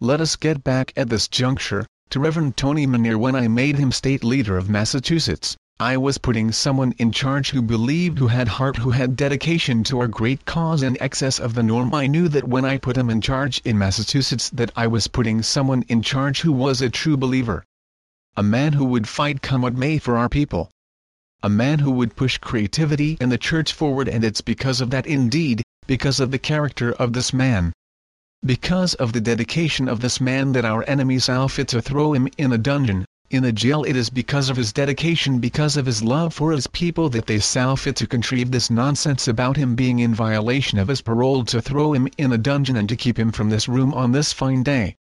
Let us get back at this juncture, to Reverend Tony Manier when I made him state leader of Massachusetts, I was putting someone in charge who believed who had heart who had dedication to our great cause in excess of the norm I knew that when I put him in charge in Massachusetts that I was putting someone in charge who was a true believer. A man who would fight come what may for our people. A man who would push creativity and the church forward and it's because of that indeed, because of the character of this man, because of the dedication of this man that our enemies saw fit to throw him in a dungeon, in a jail it is because of his dedication because of his love for his people that they saw fit to contrive this nonsense about him being in violation of his parole to throw him in a dungeon and to keep him from this room on this fine day.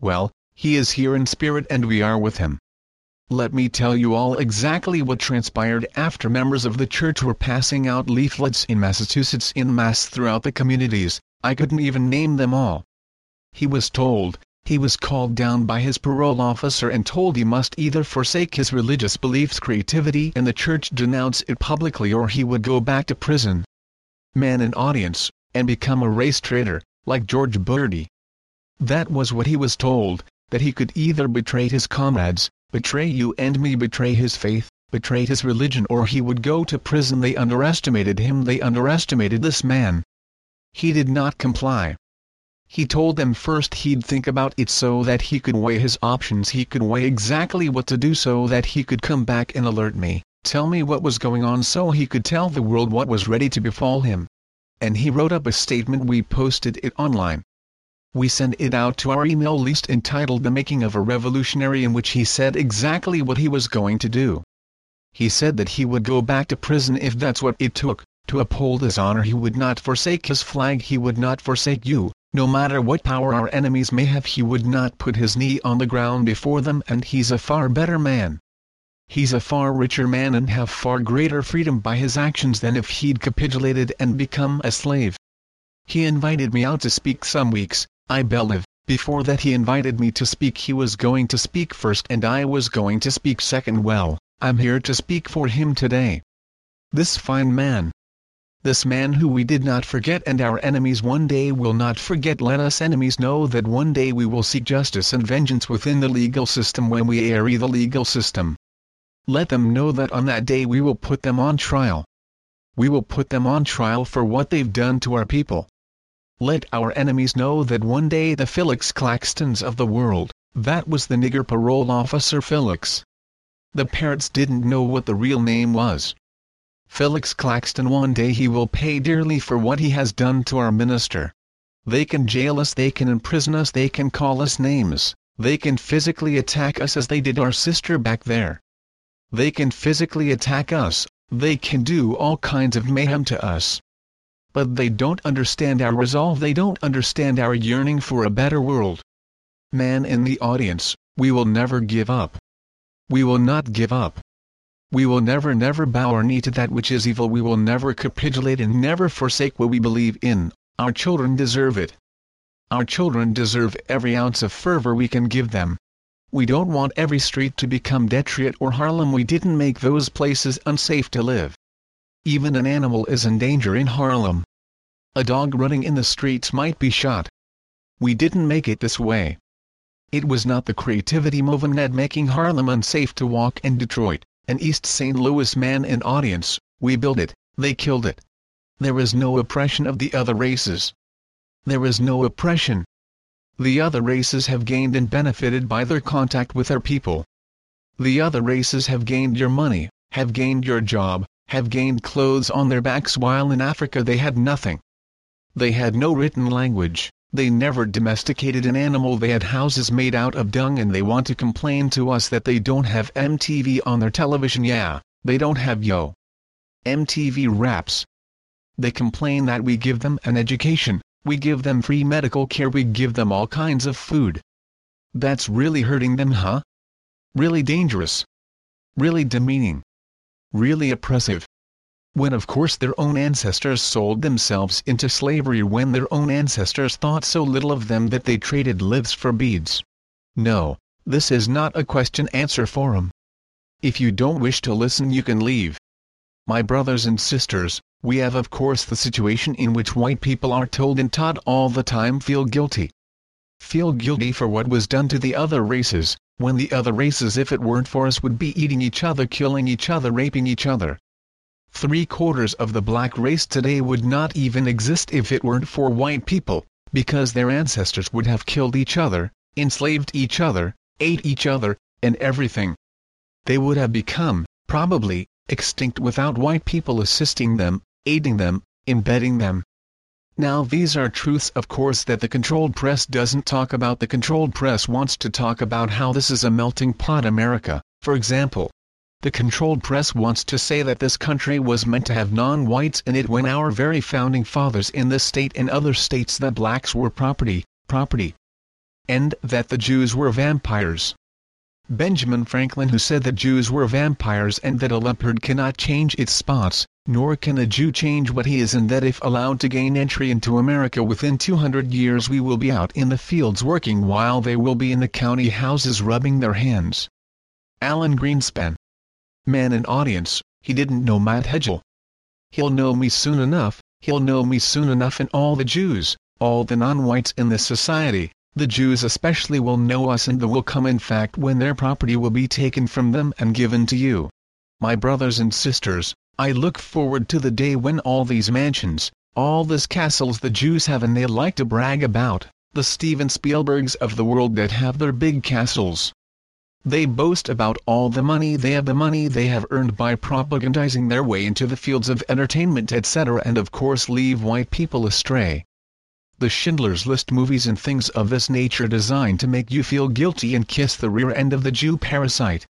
Well, he is here in spirit and we are with him. Let me tell you all exactly what transpired after members of the church were passing out leaflets in Massachusetts in mass throughout the communities, I couldn't even name them all. He was told, he was called down by his parole officer and told he must either forsake his religious beliefs creativity and the church denounce it publicly or he would go back to prison. Man an audience, and become a race traitor, like George Burdi. That was what he was told, that he could either betray his comrades, betray you and me betray his faith, betray his religion or he would go to prison they underestimated him they underestimated this man. He did not comply. He told them first he'd think about it so that he could weigh his options he could weigh exactly what to do so that he could come back and alert me, tell me what was going on so he could tell the world what was ready to befall him. And he wrote up a statement we posted it online. We sent it out to our email list entitled The Making of a Revolutionary in which he said exactly what he was going to do. He said that he would go back to prison if that's what it took, to uphold his honor he would not forsake his flag he would not forsake you, no matter what power our enemies may have he would not put his knee on the ground before them and he's a far better man. He's a far richer man and have far greater freedom by his actions than if he'd capitulated and become a slave. He invited me out to speak some weeks, I believe, before that he invited me to speak he was going to speak first and I was going to speak second well, I'm here to speak for him today. This fine man. This man who we did not forget and our enemies one day will not forget let us enemies know that one day we will seek justice and vengeance within the legal system when we airy the legal system. Let them know that on that day we will put them on trial. We will put them on trial for what they've done to our people. Let our enemies know that one day the Felix Claxtons of the world, that was the nigger parole officer Felix. The parrots didn't know what the real name was. Felix Claxton one day he will pay dearly for what he has done to our minister. They can jail us they can imprison us they can call us names, they can physically attack us as they did our sister back there. They can physically attack us, they can do all kinds of mayhem to us. But they don't understand our resolve they don't understand our yearning for a better world. Man in the audience, we will never give up. We will not give up. We will never never bow our knee to that which is evil we will never capitulate and never forsake what we believe in, our children deserve it. Our children deserve every ounce of fervor we can give them. We don't want every street to become Detroit or Harlem we didn't make those places unsafe to live. Even an animal is in danger in Harlem. A dog running in the streets might be shot. We didn't make it this way. It was not the creativity movement that making Harlem unsafe to walk in Detroit an East St. Louis man in audience, we built it, they killed it. There is no oppression of the other races. There is no oppression. The other races have gained and benefited by their contact with our people. The other races have gained your money, have gained your job, have gained clothes on their backs while in Africa they had nothing. They had no written language, they never domesticated an animal they had houses made out of dung and they want to complain to us that they don't have MTV on their television yeah, they don't have yo. MTV raps. They complain that we give them an education, we give them free medical care we give them all kinds of food. That's really hurting them huh? Really dangerous. Really demeaning. Really oppressive when of course their own ancestors sold themselves into slavery when their own ancestors thought so little of them that they traded lives for beads. No, this is not a question-answer forum. If you don't wish to listen you can leave. My brothers and sisters, we have of course the situation in which white people are told and taught all the time feel guilty. Feel guilty for what was done to the other races, when the other races if it weren't for us would be eating each other killing each other raping each other. Three-quarters of the black race today would not even exist if it weren't for white people, because their ancestors would have killed each other, enslaved each other, ate each other, and everything. They would have become, probably, extinct without white people assisting them, aiding them, embedding them. Now these are truths of course that the controlled press doesn't talk about the controlled press wants to talk about how this is a melting pot America, for example. The controlled press wants to say that this country was meant to have non-whites in it when our very founding fathers in this state and other states that blacks were property, property. And that the Jews were vampires. Benjamin Franklin who said that Jews were vampires and that a leopard cannot change its spots, nor can a Jew change what he is and that if allowed to gain entry into America within 200 years we will be out in the fields working while they will be in the county houses rubbing their hands. Alan Greenspan man in audience, he didn't know Matt Hale. He'll know me soon enough, he'll know me soon enough and all the Jews, all the non-whites in this society, the Jews especially will know us and the will come in fact when their property will be taken from them and given to you. My brothers and sisters, I look forward to the day when all these mansions, all these castles the Jews have and they like to brag about, the Steven Spielbergs of the world that have their big castles, they boast about all the money they have the money they have earned by propagandizing their way into the fields of entertainment etc. and of course leave white people astray. The Schindler's List movies and things of this nature designed to make you feel guilty and kiss the rear end of the Jew parasite.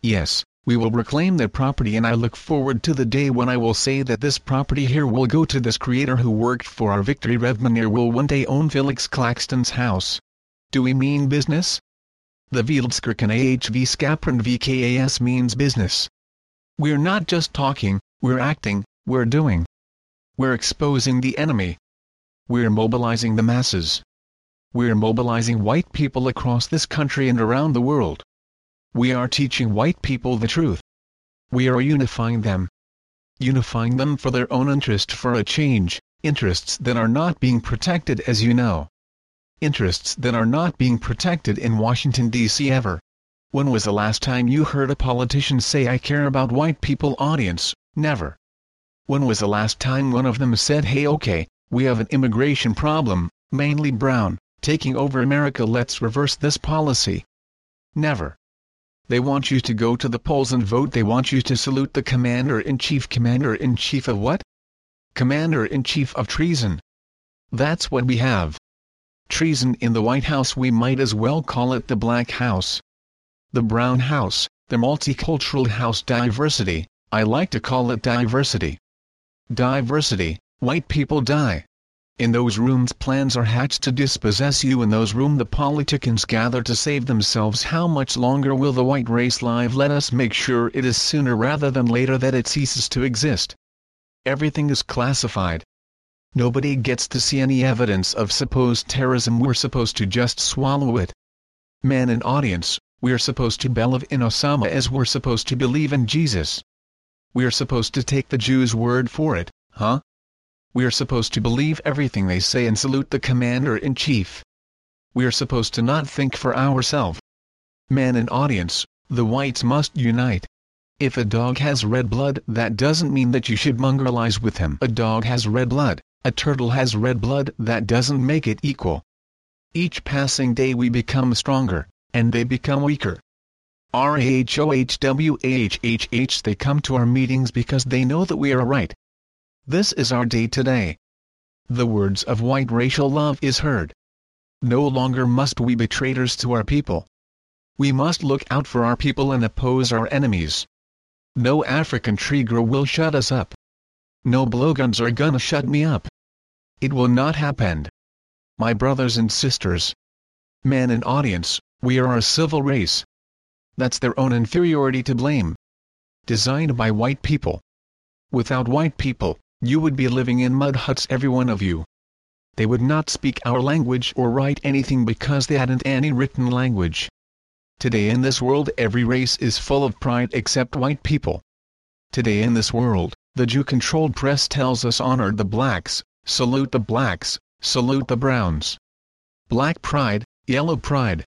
Yes, we will reclaim that property and I look forward to the day when I will say that this property here will go to this creator who worked for our victory Rev Munir will one day own Felix Claxton's house. Do we mean business? The Veldskirchen AHV Skaprand VKAS means business. We're not just talking, we're acting, we're doing. We're exposing the enemy. We're mobilizing the masses. We're mobilizing white people across this country and around the world. We are teaching white people the truth. We are unifying them. unifying them for their own interest for a change, interests that are not being protected as you know. Interests that are not being protected in Washington, D.C. ever. When was the last time you heard a politician say I care about white people audience? Never. When was the last time one of them said hey okay, we have an immigration problem, mainly brown, taking over America let's reverse this policy? Never. They want you to go to the polls and vote they want you to salute the Commander-in-Chief Commander-in-Chief of what? Commander-in-Chief of Treason. That's what we have. Treason in the White House we might as well call it the Black House. The Brown House, the Multicultural House Diversity, I like to call it diversity. Diversity, white people die. In those rooms plans are hatched to dispossess you in those rooms the politicians gather to save themselves how much longer will the white race live let us make sure it is sooner rather than later that it ceases to exist. Everything is classified. Nobody gets to see any evidence of supposed terrorism we're supposed to just swallow it. Man and audience, we're supposed to believe in Osama as we're supposed to believe in Jesus. We're supposed to take the Jews' word for it, huh? We're supposed to believe everything they say and salute the commander-in-chief. We're supposed to not think for ourselves. Man and audience, the whites must unite. If a dog has red blood that doesn't mean that you should mongrelize with him. A dog has red blood, a turtle has red blood that doesn't make it equal. Each passing day we become stronger, and they become weaker. RAHOWAHHH they come to our meetings because they know that we are right. This is our day today. The words of white racial love is heard. No longer must we be traitors to our people. We must look out for our people and oppose our enemies. No African trigger will shut us up. No blowguns are gonna shut me up. It will not happen. My brothers and sisters. Man and audience, we are a civil race. That's their own inferiority to blame. Designed by white people. Without white people, you would be living in mud huts every one of you. They would not speak our language or write anything because they hadn't any written language. Today in this world every race is full of pride except white people. Today in this world, the Jew-controlled press tells us honor the blacks, salute the blacks, salute the browns. Black pride, yellow pride.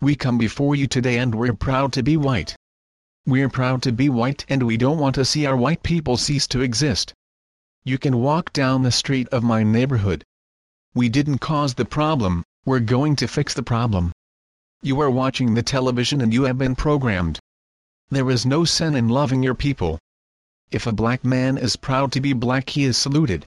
We come before you today and we're proud to be white. We're proud to be white and we don't want to see our white people cease to exist. You can walk down the street of my neighborhood. We didn't cause the problem, we're going to fix the problem. You are watching the television and you have been programmed. There is no sin in loving your people. If a black man is proud to be black he is saluted.